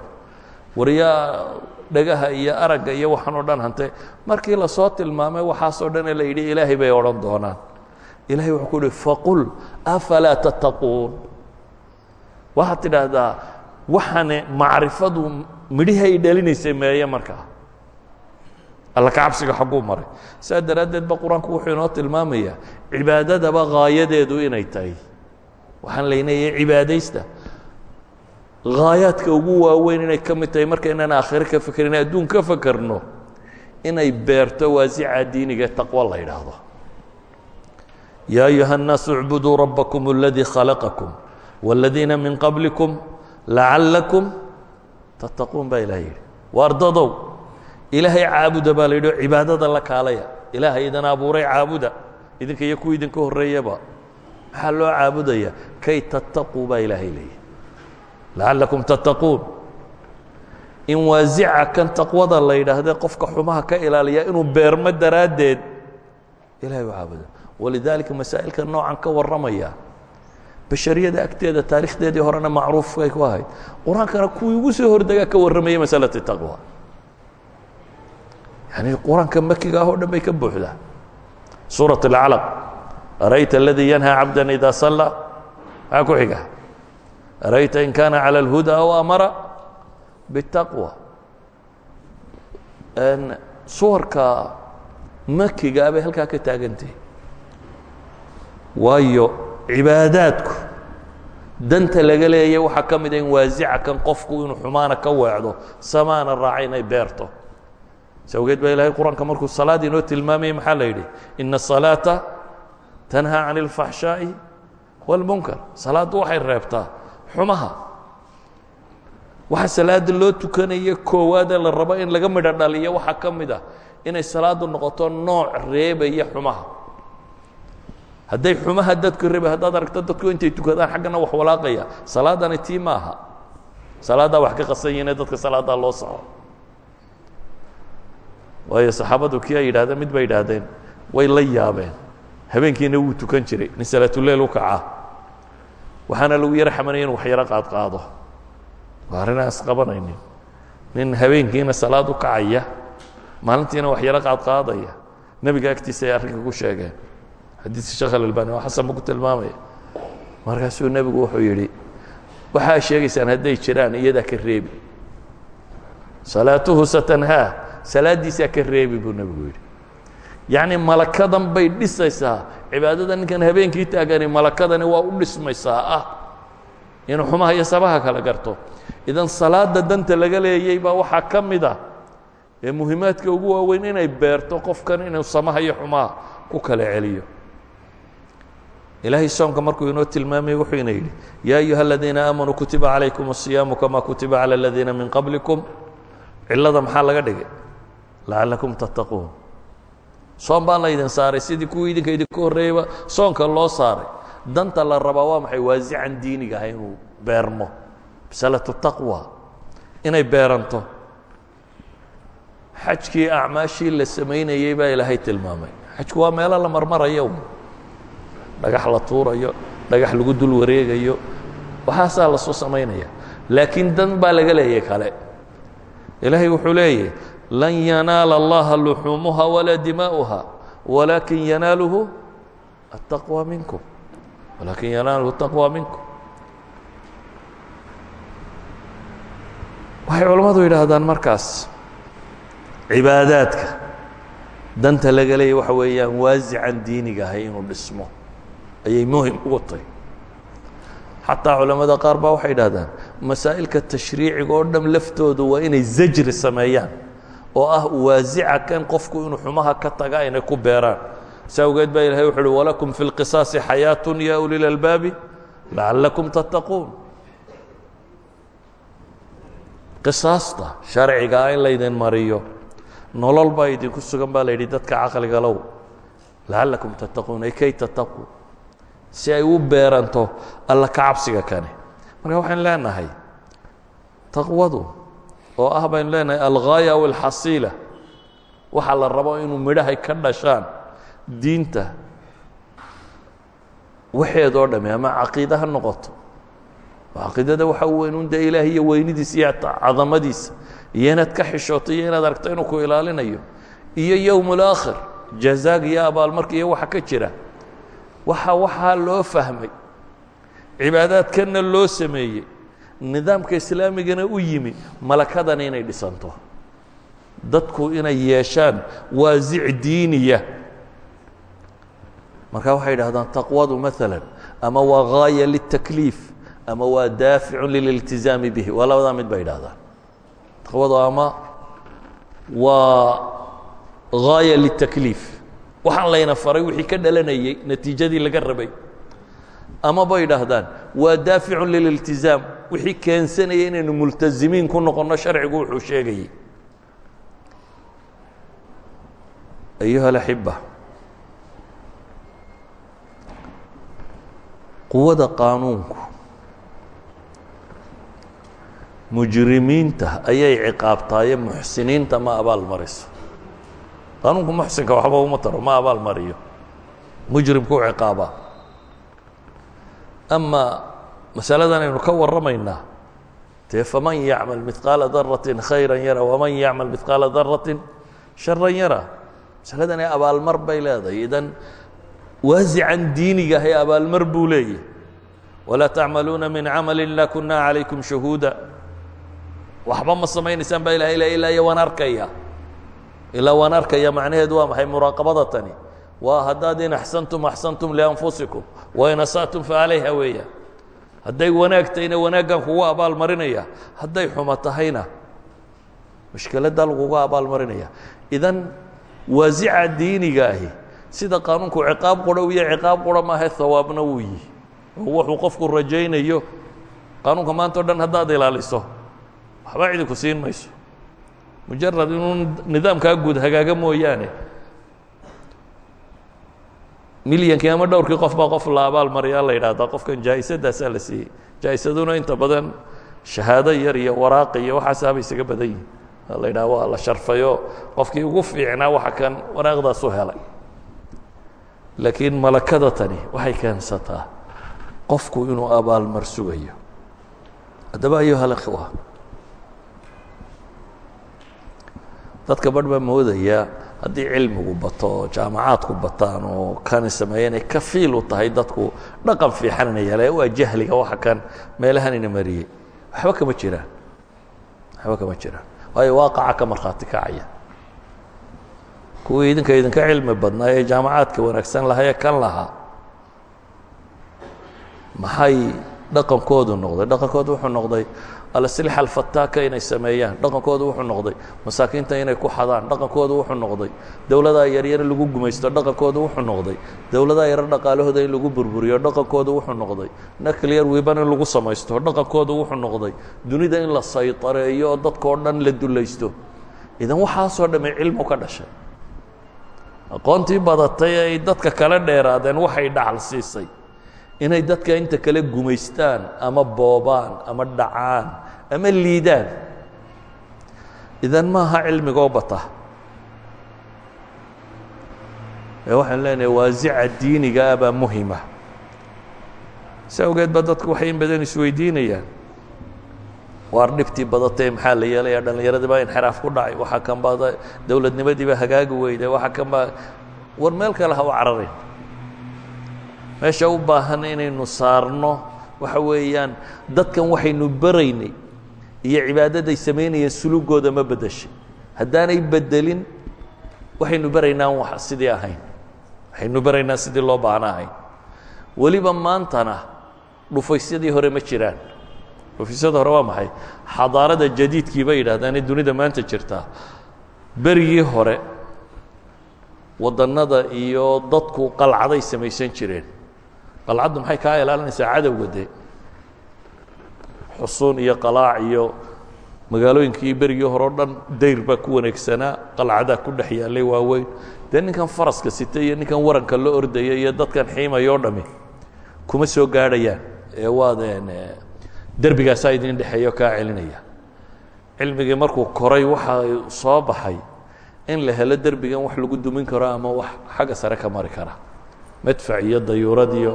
waryaa dhagaha iyo aragga iyo waxaan o dhan hante markii la soo tilmaamay waxaasoo dhan la yidhi ilaahay bay odhan doonaan. Ilahay wuxuu ku uhi faqul afalaa tattaquun? Waxaad tidhaahdaa waxane macrifadu midhihay dhalinaysay meeye markaa alla ka cabsiga xagguu maray. Saa daraaddeed ba qur'aanku wuxuu inoo tilmaamayaa cibaadadaba haayadeedu inay tahay. Waxaan laynayay cibaadaysta haayaadka ugu waaweyn inay ka mid tahay markaynaan aakhire ka fekerin adduun ka fekerno inay beerto waasica diiniga taqwo la yidhaahdo yaa ayuha الnaasu اcbuduu rabakm اladii khalaqakum wاladiina min qablikum lacallakum tattaquun baa ilaah yidhi waar dadow ilaahay caabuda baa la yidhi oo cibaadada la kaalaya ilaahay idin abuuray caabuda idinka iyo kuwa idinka horreeyaba maxaa loo caabudaya kay tattaquu baa ilaahay leeyahy lacallakum tattaquun in waasica kan taqwada la yidhaahde qofka xumaha ka ilaaliya inuu beermo daraaddeed ilahay u caabuda walidaalika masaa'ilka noocan ka warramaya bashariyada agteeda taarikhdeedii horena macruufay ku ahayd qur'aankana kuwii ugu soo hordegaa ka warramayay masalati taqwa yani qur'aanka makigaah oo dhan bay ka buuxdaa suuraة اlcalaq arayta aladii yanhaa cabda ida salla maxaa ku xiga arayta in kana calى اlhuda aw amara bالtaqwa suwarka makigaa bay halkaa ka taagantah waayo cibaadaadku danta laga leeya waxaa ka mida in waasica kan qofku inuu xumaana ka weecdo samaana raaca inay beerto sawgeed baa ilahay qur-aanka markuu salaad inoo tilmaamayay maxaa la yidhi ina الsalaaةa tanhaa can اlfaxshaaءi wاlmunkar salaaddu waxay reebtaa xumaha. Waxa salaada loo tukanaya koowaade la rabo in laga midho dhaliyo waxaa ka mid a inay salaadu noqoto nooc reebaya xumaha. Hadday xumaha dadku reeba haddaad aragto dadku intay tukadaan xaggana wax walaaqaya. Salaadani tii ma aha salaaddaa wax ka qasan yihiine dadka salaaddaa loo soco waayo saxaabadu kii ay yidhahdeen mid bay yidhaahdeen way la yaabeen. Habeenkiina wuu tukan jiray nin salaatuleil u kacaa waxaana lagu yaro xamanaya inu wax yaro qaadqaado. Waa arrin aan isqabanaynin nin habeenkiina salaad u kacaya maalintiina wax yaro qaadqaadaya nebiga agtiisa ay arrinka ku sheegeen. Xadiiska sheekh alalbani oo xasan ba ku tilmaamaya. Markaasuu nebigu wuxuu yidhi waxaa sheegaysaan hadday jiraan iyadaa ka reebi. Salaatuhu satanhaa salaaddiisaa ka reebi buu nebigu yidhi yacni malakadan bay dhisaysaa. Cibaadada ninkan habeenkii taagani malakadani waa u dhismaysaa ah. Inuu xumaha iyo sabaha kala garto. Idan salaada danta laga leeyey baa waxaa ka mid a ee muhiimaadka ugu waaweyn inay beerto qofkan inuu samaha iyo xumaha ku kala celiyo. Ilaahay soonka markuu inoo tilmaamay wuxuuna yidhi yaa ayuha aladiina aamanuu kutiba calaykum aلsiyaamu kama kutiba calى aladiina min qablikum. Cilada maxaa laga dhigay? Lacalakum tattaquun soon baan la ydin saaray sidii kuwii idinka idinka horreeyeyba soonka loo saaray. Danta la rabaa waa maxay? Waasican diiniga ah inuu beermo. Masalatu taqwa. Inay beeranto. Xajkii acmaashii la samaynayey baa ilaahay tilmaamay. Xajku waa meelo la marmarayo. Dhagax la tuurayo dhagax lagu dul wareegayo. Waxaasaa la soo samaynaya laakiin dan baa laga leeyay kale. Ilaahay wuxuu leeyahy lan yanaala اllaha luxuumuha walaa dimaa'uha walaakin yanaaluhu ataqwa minkum walaakin yanaaluhu taqwa minkum waxay culammadu yidhaahdaan markaas cibaadaadka danta laga leeyay waxa weeyaan waasican diiniga ahay inuu dhismo ayay muhiim ugu tahay. Xataa culammada qaar baa waxay yidhahdaan masaa'ilka tashriiciga oo dham laftoodu waa inay zajri sameeyaan oo ah waasica kan qofku inuu xumaha ka taga inay ku beeraan. Si awgeed baa ilahay wuxu uhi walakum fi اlqisaasi xayaaة ya ulil albaabi lacalakum tattaquun. Qisaasta sharcigaa ah in laydin mariyo nolol baa idinku sugan baa la yidhi dadka caqligalow lacalakum tattaquun ay kay tattaquu si ay u beeranto alla ka cabsiga kane marka waxaan leenahay taqwadu oo ah baynu leenahay alghaaya aw alxasiila waxaa la rabo inuu midhahay ka dhashaan diinta waxeedoo dhame ama caqiida ha noqoto. Caqiidada waxa weyn un dee ilaah iyo weynidiisa iyo ka xishooto iyo aragto inuu ku ilaalinayo iyo yowm اlaakhir jazaag iyo abaalmarka iyo waxa ka jira. Waxa waxaa loo fahmay. Cibaadaadkanna loo sameeyey nidaamka islaamigana u yimi malakadana inay dhisanto. Dadku inay yeeshaan waasic diiniya. Marka waxay idhahdaan taqwadu maala ama waa gaaya liلtakliif ama waa daaficu lililtizaami bihi waa labadaa mid bay idhahdaan taqwadu ama waa gaaya litakliif waxaan layna faray wixii ka dhalanayey natiijadii laga rabay. Ama bay idhaahdaan waa daaficu lililtizaam wixii keensanaya inaynu multazimiin ku noqonno sharcigu wuxuu sheegayey ayuha alaxiba quwada qaanuunku mujrimiinta ayay ciqaabtaaye muxsiniinta ma abaal qaanuunku muxsinka waxba uma taro ma abaal mariyo. Mujrimku ciqaabaa. Ama masaladan aynu ka warramaynaa. Dee faman yacmal midqaala daratin khayra yara waman yacmal midqaala daratin sharan yara. Masaladani abaalmar bay leedahay. Idan waasican diiniga ahay abaalmar buu leeyahy walaa tacmaluuna min camali ila kuna calaykum shahuuda. Waxba ma samaynaysaan baa ilahay la ilaa iyo waan arkaya. Ilaa waan arkaya macnaheedu waa maxay? Muraaqabada tani. Waa haddaad in axsantum axsantum lianfusikum wain asatum facalayha weeyaan hadday wanaag tahayna wanaaggan kugu abaal marinaya hadday xumo tahayna mushkiladdaa laguga abaal marinaya idan waasica diiniga ahi sida qaanuunku ciqaab qura iyo ciqaab qura maahe hawaabna wuu yihi oo wuxuu qofku rajaynayo. Qaanuunka maanta o dhan haddaad ilaaliso waxba cidinku siin mayso. Mujarad inuu nidaamkaa guud hagaaga mooyaane milyankii ama dhowrkii qof baa qof la abaal maryaa la yidhaahdaa qofkan jaa'isadaasaa la siiyey. Jaa'isaduna inta badan shahaado yar iyo waraaqi iyo waxaasaaba isaga badan yihiin la yidhaha waa la sharfayo. Qofkii ugu fiicnaa waxa kan waraaqdaasu helay. Laakiin malakada tani waxay keensataa qofku inuu abaalmar sugayo haddaba ayuha alikhwa dadka barh baa moodaya haddii cilmigu bato oo jaamacaadku bataan oo kani sameeya inay kafiil u tahay dadku dhaqan fiican ina yeela waa jahliga waxa kan meelahan ina mariyey. Waxba kama jiraan. Waxba kama jiraan. Waayo waaqaca ka markhaati kacaya kuwii idinka idinka cilmi badnaa ee jaamacaadka wanaagsan lahaa ee kan lahaa maxay dhaqankoodu noqday? Dhaqankoodu wuxuu noqday alslixa alfataaka inay sameeyaan. Dhaqankoodu wuxuu noqday. Masaakiinta inay ku xadaan. Dhaqankoodu wuxuu noqday. Dowladaha yaryar lagu gumaysto. Dhaqankoodu wuxuu noqday. Dowladaha yarar dhaqaalahooda in lagu burburiyo. Dhaqankoodu wuxuu noqday. Nuclear weban in lagu samaysto. Dhaqankoodu wuxuu noqday. Dunida in la saytareeyo oo dadkao dhan la dulaysto. Idan waxaasoo dhamme cilmu ka dhashay. Aqoontii badatay ay dadka kala dheeraadeen waxay dhacal siisay inay dadka inta kale gumaystaan ama boobaan ama dhacaan ama liidaan. Idan ma aha cilmigoo bata. Ee waxaan leenahay waasica diiniga ah baa muhima. Si awgeed ba dadku waxay in badan isweydiinayaan. Waar dhibtii badatay maxaa la yeelaya dhallinyaradii baa inxiraaf ku dhacay. Waxaa kan baa dowladnimadii baa hagaagi weyday. Waxaa kan baa war meel kale ha u cararin meesha u baahan inaynu saarno. Waxa weeyaan dadkan waxaynu beraynay iyo cibaadaday samaynayeen sulugooda ma beddeshay. Haddaanay beddelin waxaynu beraynaa wax sidii ahayn. Waxaynu beraynaa sidii loo baahna ahayn. Weliba maantana dhufaysyadii hore ma jiraan. Dhufaysyada hore waa maxay? Xadaarada jadiidkii bay yidhahdaan ee dunida maanta jirtaa. Berigii hore waddannada iyo dadku qalcaday samaysan jireen qalcaddu maxay kaa ilaalinaysaa? Cadowga dee. Xusuun iyo qalaac iyo magaalooyinkii berigii hore o dhan dayr baa ku waneegsanaa qalcadaa ku dhex yaallay waaweyn. Dee ninkan faraska sita iyo ninkan waranka la ordaya iyo dadkan xiimaya o dhami kuma soo gaadhayaan ee waadeen derbigaasaa idin dhexeeyo kaa celinaya. Cilmigii markuu koray waxaa soo baxay in la helo derbigan wax lagu dumin karo ama wax xagga sare ka mari kara madfac iyo dayuurad iyo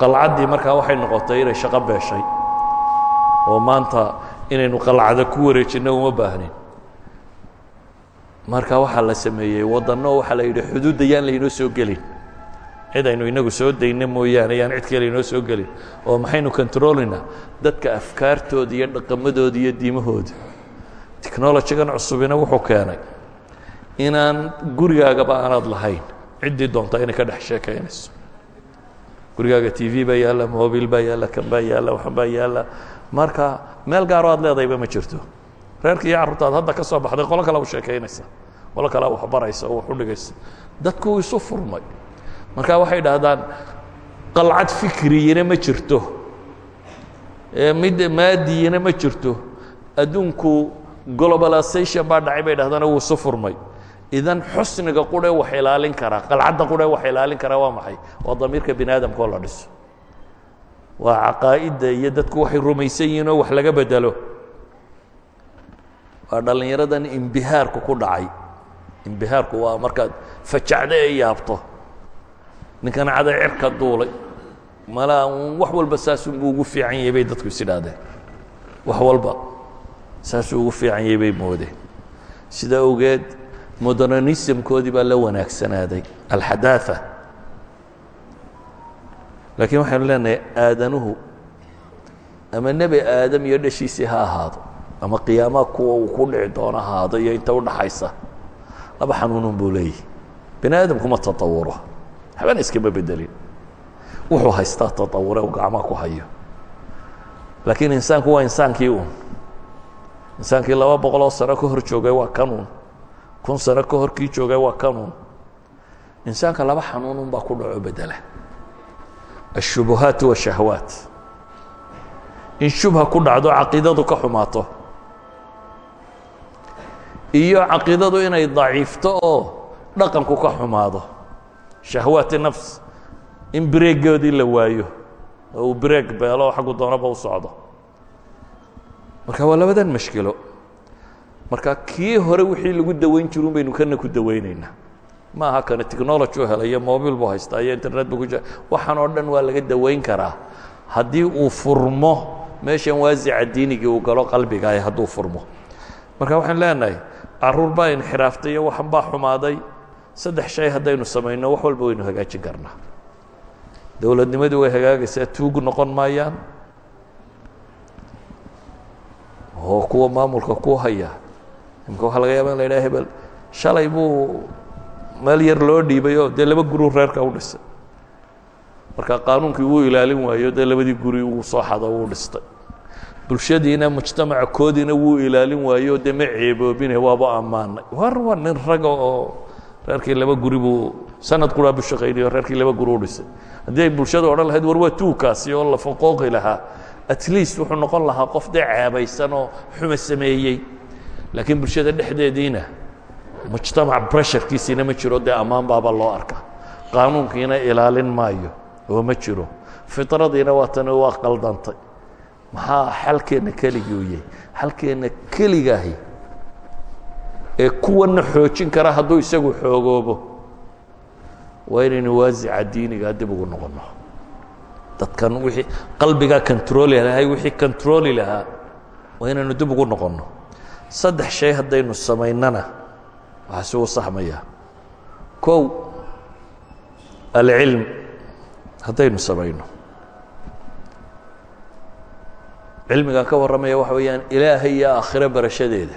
qalcaddii markaa waxay noqotay inay shaqo beeshay. Oo maanta inaynu qalcado ku wareejinno uma baahnin. Marka waxaa la sameeyey waddanno waxaa la yidhi xuduudda yaan laynoo soo gelin. Cid aynu inagu soo dayna mooyaane yaan cid kale inoo soo gelin. Oo maxaynu controlina dadka afkaartooda iyo dhaqamadooda iyo diimahooda. Technologygan cusubina wuxuu keenay inaan gurigaagaba aanaad lahayn ciddii doontaa inay ka dhex sheekaynayso gurigaaga t v baa yaalla mobil baa yaalla kan baa yaalla waxan baa yaalla. Marka meel gaaro aad leedahayba ma jirto. Reerka iyo carruurtaad hadda ka soo baxday qolo kale u sheekaynaysa qolo kale wax baraysa oo wax u dhigaysa. Dadku isu furmay marka waxay dhahdaan qalcad fikriyina ma jirto. Mid maadiyina ma jirto. Adduunku globalization baa dhacay bay dhahdaan wuu isu furmay idan xusniga qurhe wax ilaalin karaa qalcadda qurhe wax ilaalin karaa waa maxay? Waa damiirka bini aadamka oo la dhiso. Waa caqaa'idda iyo dadku waxay rumaysan yihiin oo wax laga bedelo. Waa dhallinyaradan imbihaarku ku dhacay. Imbihaarku waa markaad fajacdo ee yaabto. Ninkan caday cirka duulay. Malaa wax walba saasunbuu ugu fiican yahay bay dadku is idhaahdeen wax walba saasuu ugu fiican yahay bay moodeen sidaa awgeed modernismkoodii baa la wanaagsanaaday alxadaaثa laakiin waxaynu leenahay aadanuhu ama nebi aadam iyo dhashiisii ha ahaado ama qiyaamaha kuwa uu ku dhici doono ahaado iyo inta udhaxaysa laba xanuunun buu leeyahy bani aadamkuma taawuro waxbana iskama bedelin wuxuu haystaa taawure u gacmaha ku hayo. Laakiin insaanku waa insaankii un insaankii laba boqoloo sano ka hor joogay waa kanuun kun sano ka hor kii joogay waa kanuun insaanka laba xanuunun baa ku dhaco bedela الشhubuهaaت والشhahwaaت in shubha ku dhacdo caqiidadu ka xumaato iyo caqiidadu inay daciifto oo dhaqanku ka xumaado shahwaati nafs in breegoodii la waayo oo uu breeg beelo xaggu doonaba u socdo marka waa labadan mashkilo marka kii hore wixii lagu dawayn jirun baynu kana ku dawaynaynaa ma aha kane technology u helay iyo mobil buu haystaa iyo internet bu ku jira. Waxaan oo dhan waa laga dawayn karaa. Haddii uu furmo meeshan waasica diinigii uu galo qalbigaah hadduu furmo. Marka waxaan leenahay carruur baa inxiraaftay iyo waxan baa xumaaday. Saddex shay haddaynu samayno wax walba waynu hagaajin karnaa. Dowladnimadii way hagaagaysaa tuug noqon maayaan. Oo kuwa maamulka ku haya imka waxaa laga yaaba in la yidhaha hebel shalay buu meel yar loo dhiibay oo dee laba guruu reerka u dhisay marka qaanuunkii wuu ilaalin waayo dee labadii guri uu soo xado uu dhistay. Bulshadiina mujtamaca koodiina wuu ilaalin waayo dee ma ceeboobine waaba ammaanay. War waa nin raga oo reerkii laba guri buu sanad quraa bu shaqaynayo reerkii laba guri u dhisay haddii ay bulshada odhan lahayd war waa tuugkaasi oo la faqooqi lahaa. At least wuxuu noqon lahaa qof dee ceebaysan oo xuma sameeyey laakiin bulshada dhexdeediina mujtamac bresharkiisiina ma jiro dee ammaan baaba loo arka qaanuunkiina ilaalin maayo oo ma jiro. Fitradiina waa tani waa qaldantay. Maxaa xalkeenna yahay xalkeenna keligaahi ee kuwanna xoojin kara hadduu isagu xoogoobo waa inaynu waasica diinigaa dib ugu noqonno. Dadkan wixii qalbigaa controli lahay wixii controli lahaa waa inaynu dib ugu noqonno saddex shay haddaynu samaynana waxaa si u saxmayaa kow alcilm haddaynu samayno cilmigaan ka warramaya waxa weeyaan ilaahay iyo aakhiro barashadeeda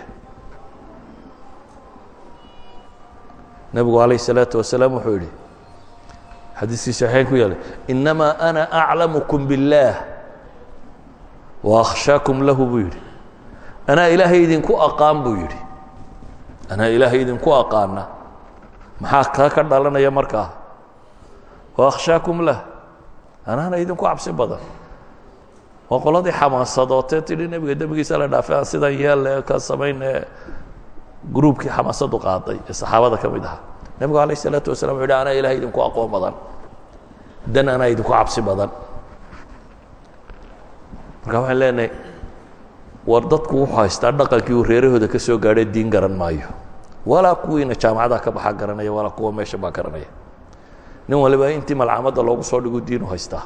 nebigu calayh الsalaaةu wasalaam wuxuu yidhi xadiiskii saxiixayn ku yaalay inamaa ana aclamukum biاllaah wa akhshaakum lahu buu yidhi anaa ilaahay idinku aqaan buu yidhi. Anaa ilaahay idinku aqaana maxaa kaa ka dhalanaya markaa? Waakshaakum lah. Anaana idinku cabsi badan. Waa qoladii xamaasadootee tidhi nebiga dembigiisa la dhaafay aan sidan yeelle ka samaynee gruubkii xamaasadu qaaday ee saxaabada ka mid ahaa. Nebigu alayh isalaatu wasalaam wuxu uhi anaa ilahay idinku aqoon badan. Dan anaa idinku cabsi badan. Marka waxaan leenahay war dadku wuxuu haystaa dhaqankii uu reerahooda ka soo gaadhay diin garan maayo. Walaa kuwiina jaamacadaha ka baxa garanaya walaa kuwa meesha baa garanaya. Nin waliba intii malcamadda loogu soo dhigu diinu haystaa.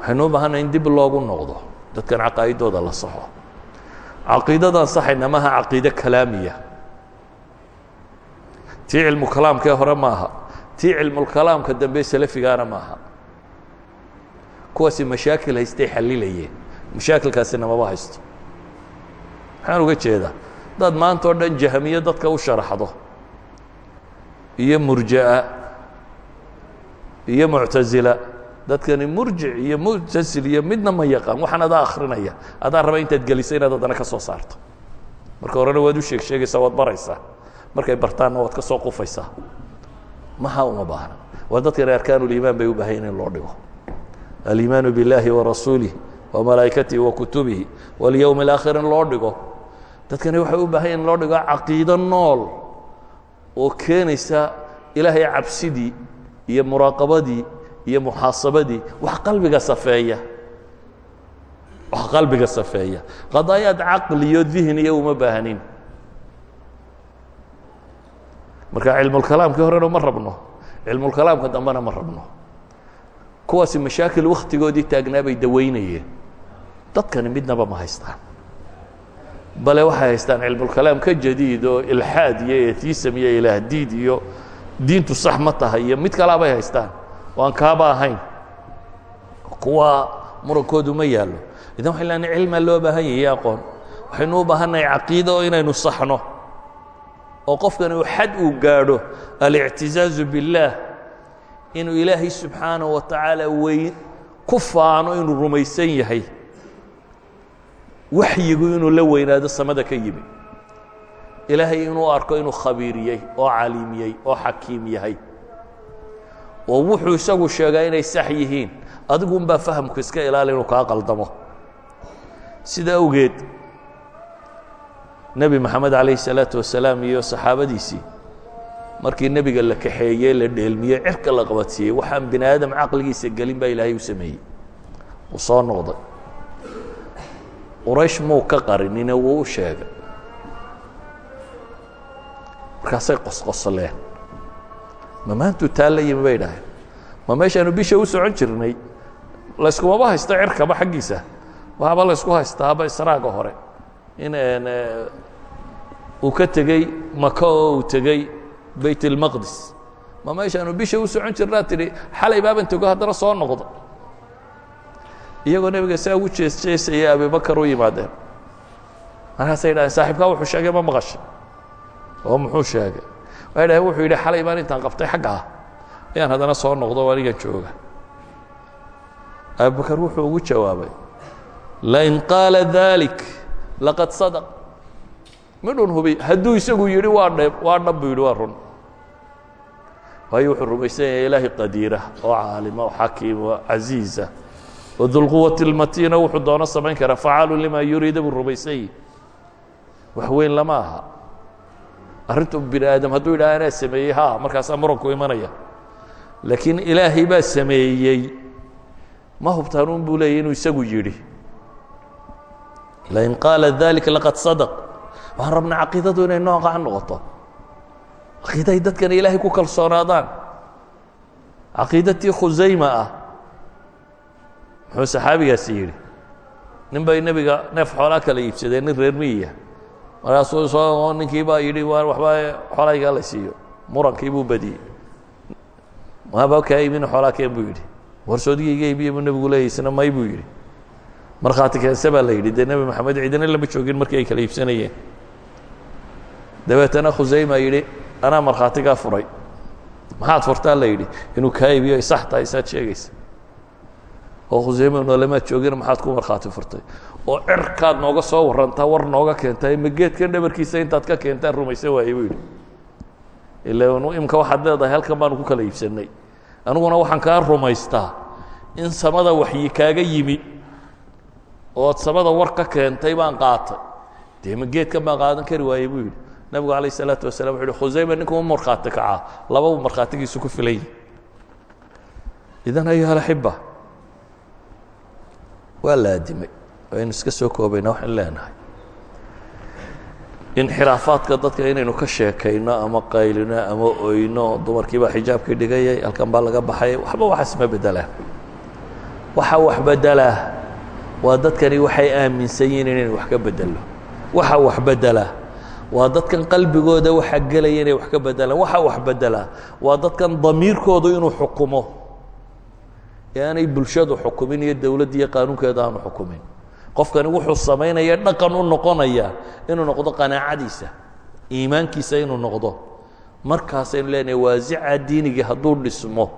Waxaynu u baahanay in dib loogu noqdo dadkan caqaa'idooda la saxo. Caqiidadan saxayna maaha caqiide kalaamiya. Tii cilmu kalaamkee hore maaha tii cilmulkalaamka dambe salafigaana maaha. Kuwaasi mashaakil haystay xalilayeen mashaakilkaasina maba haysto. Maxaan uga jeedaa haddaad maanta o dhan jahmiye dadka u sharaxdo iyo murja'a iyo muctasila dadkani murjic iyo muctasil iyo midna ma yaqaan waxaan adaa akrinaya adaa raba intaad gelisa inaad haddana ka soo saarto. Marka horena waad u sheeg sheegaysaa waad baraysaa. Markay bartaanna waad ka soo qufaysaa. Maha uma baahna waa dadkani arkaanuliimaan bay u baahayen in loo dhigo. Aliimaanu biاllaahi warasuulih wamalaa'ikatihi wakutubihi walyowm اlaakhir in loo dhigo. Dadkani waxay u baahan in loo dhigo caqiido nool oo keenaysa ilaahay cabsidii iyo muraaqabadii iyo muxaasabadii. Wax qalbiga safeeya. Wax qalbiga safeeya. Qadaayaad caqliyo dihniya uma baahnin marka cilmulkalaamkii horena ma rabno. Cilmulkalaamka dambena ma rabno. Kuwaasi mashaakil wakhtigoodii taagnaa bay dawaynayeen dadkani midnaba ma haystaan. Bale waxay haystaan cilmulkalaam ka jadiid oo ilxaad iyo etiism iyo ilaahdiid iyo diintu sax ma tahay iyo mid kalaa bay haystaan. Oo aan kaaba ahayn. Kuwa murankoodu ma yaallo. Idan waxay leanay cilmaa loo baahan yahay aqoon. Waxaynu u baahannahay caqiida oo inaynu saxno. Oo qofkani uu xad uu gaadho alictizaazu biاllaah inuu ilaahay subxaanaه wa tacaala weyn ku faano inuu rumaysan yahay waxyigu inuu la weynaado samada ka yimi. Ilaahay inuu arko inuu khabiiriyey oo caliimiyey oo xakiim yahay. Oo wuxuu isagu sheegaa inay sax yihiin adigunbaa fahamku iska ilaali inuu kaa qaldamo. Sida awgeed nebi moxamed calayh salaatu wasalaam iyo saxaabadiisii markii nebiga la kaxeeyey la dheelmiyey cirka la qabadsiiyey waxaan bini aadam caqligiisa gelin baa ilaahay u sameeyey. Uu soo noqday quraysh muu ka qarinine wuu u sheegay. Markaasay qosqosleen ma maantuu taa la yimi bay dhaheen ma meeshaanu bisha u socon jirnay. Layskumaba haysto cirkaba xaggiisa. Waxba laysku haystaaba israaga hore. In uu ka tegey maka oo uu tegey bayt اlmaqdis ma meeshaanu bisha u socon jirnaa tidhi xalay baaban tego haddana soo noqdo iyagoo nebiga saa ugu jees jeesaya abibakar u yimaadeen. Markaasay dhaheen saaxiibkaa wuxuu sheegay ma maqashay oo muxuu sheegay. Waxay dhaheen wuxuu yidhi xalay baan intaan qabtay xagga ah. Ayaan haddana soo noqdo o anigan jooga. Abibakar wuxuu ugu jawaabay lain qaala dalik laqad sadaq. Midhun hubi hadduu isagu yidhi waa dheeb waa dhab buu yidhi waa run. Waayo wuxuu rumaysan yahay ilaahay qadiira oo caalima oo xakiima oo casiiza oo dulquwati اlmatiina wuxuu doono samayn karaa facaalu lima yuriida buu rumaysan yahi wax weyn lama aha. Arrintu bini aadam hadduu yidhaha anaa sameeyey ha markaasaa muranku imanaya. Laakiin ilaahay baa sameeyey. Ma hubtaanuun buu leeyay inuu isagu yidhi. Lain qaala dalika laqad sadaq. Waxaan rabnaa caqiidadu inay nooca noqoto. Caqiidahay dadkana ilaahay ku kalsoonaadaan. Caqiidatii khusayma ah muxuu saxaabigaasi yidhi nin bay nebiga neef xoolaa kala iibsadeen nin reer miyiya markaasuu soo ninkii baa yidhi waa waxbaa xoolahaygaa la siiyo murankii buu badiyey. Maaba kaa iibina xoolaa keen buu yidhi. Warsoodgiyga iibiye buu nebigu leeyay isna may buu yidhi. Markhaati keense baa la yidhi dee nebi maxamed cidina lama joogin markii ay kala iibsanayeen. Dabeetana khusayma yidhi anaa markhaatigaa furay. Maxaad furtaa? la yidhi. Inuu kaa iibiyo ay sax tahay saad sheegaysa oo khusayma noolamaad joogina maxaad ku markhaati furtay oo cirkaad nooga soo warantaa war nooga keentay ma geedkan dhabarkiisa intaad ka keentaan rumaysan waaye buu yidhi ila imka waxaad leedahay halkan baanu ku kala iibsannay aniguna waxaan kaa rumaystaa in samada waxyi kaaga yimi ood samada war ka keentay baan qaatay dee ma geedkan baan qaadan kari waaye buu yidhi nabigu alayه الsalaatu wasalam wuxu uhi khusayma ninku u markhaati kacaa lababuu markhaatigiisu ku filan yihi idan ayuha alaxiba waa laadimay. Waynu iska soo koobayna waxaan leenahay. Inxiraafaadka dadka inaynu ka sheekayno ama qaylino ama oyno dumarkii baa xijaabkii dhigayay halkan baa laga baxay waxba waxaas ma bedelaa waxa wax bedelaa waa dadkani waxay aaminsan yihiin inaynu wax ka bedelno waxa wax bedelaa waa dadkan qalbigooda waxa gelaya inay wax ka bedelaan waxa wax bedelaa waa dadkan damiirkoodu inuu xukumo ee aanay bulshadu xukumin iyo dowladda iyo qaanuunkeeda aanu xukumin. Qofkani wuxuu samaynaya dhaqan u noqonaya inuu noqdo qanaacadiisa iimaankiisa inuu noqdo. Markaasaynu leenahay waasica diinigii hadduu dhismo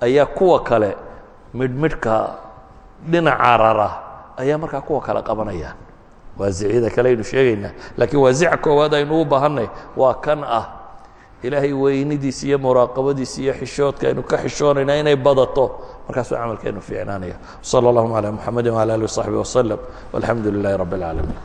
ayaa kuwa kale midhmidhka dhinaca rara ayaa markaa kuwa kale qabanayaan waasiciyada kale aynu sheegaynaa laakiin waasica koowaad aynu u baahanay waa kan ah. Ilaahay weynidiisa iyo muraaqabadiisa iyo xishoodka aynu ka xishoonaynaa inay badato markaasuu camalkeenu fiicnaanaya wsala allahuma calaa muxamadi wala ali wsaxbi waslem walxamdu lilahi rabb اlcaalamiin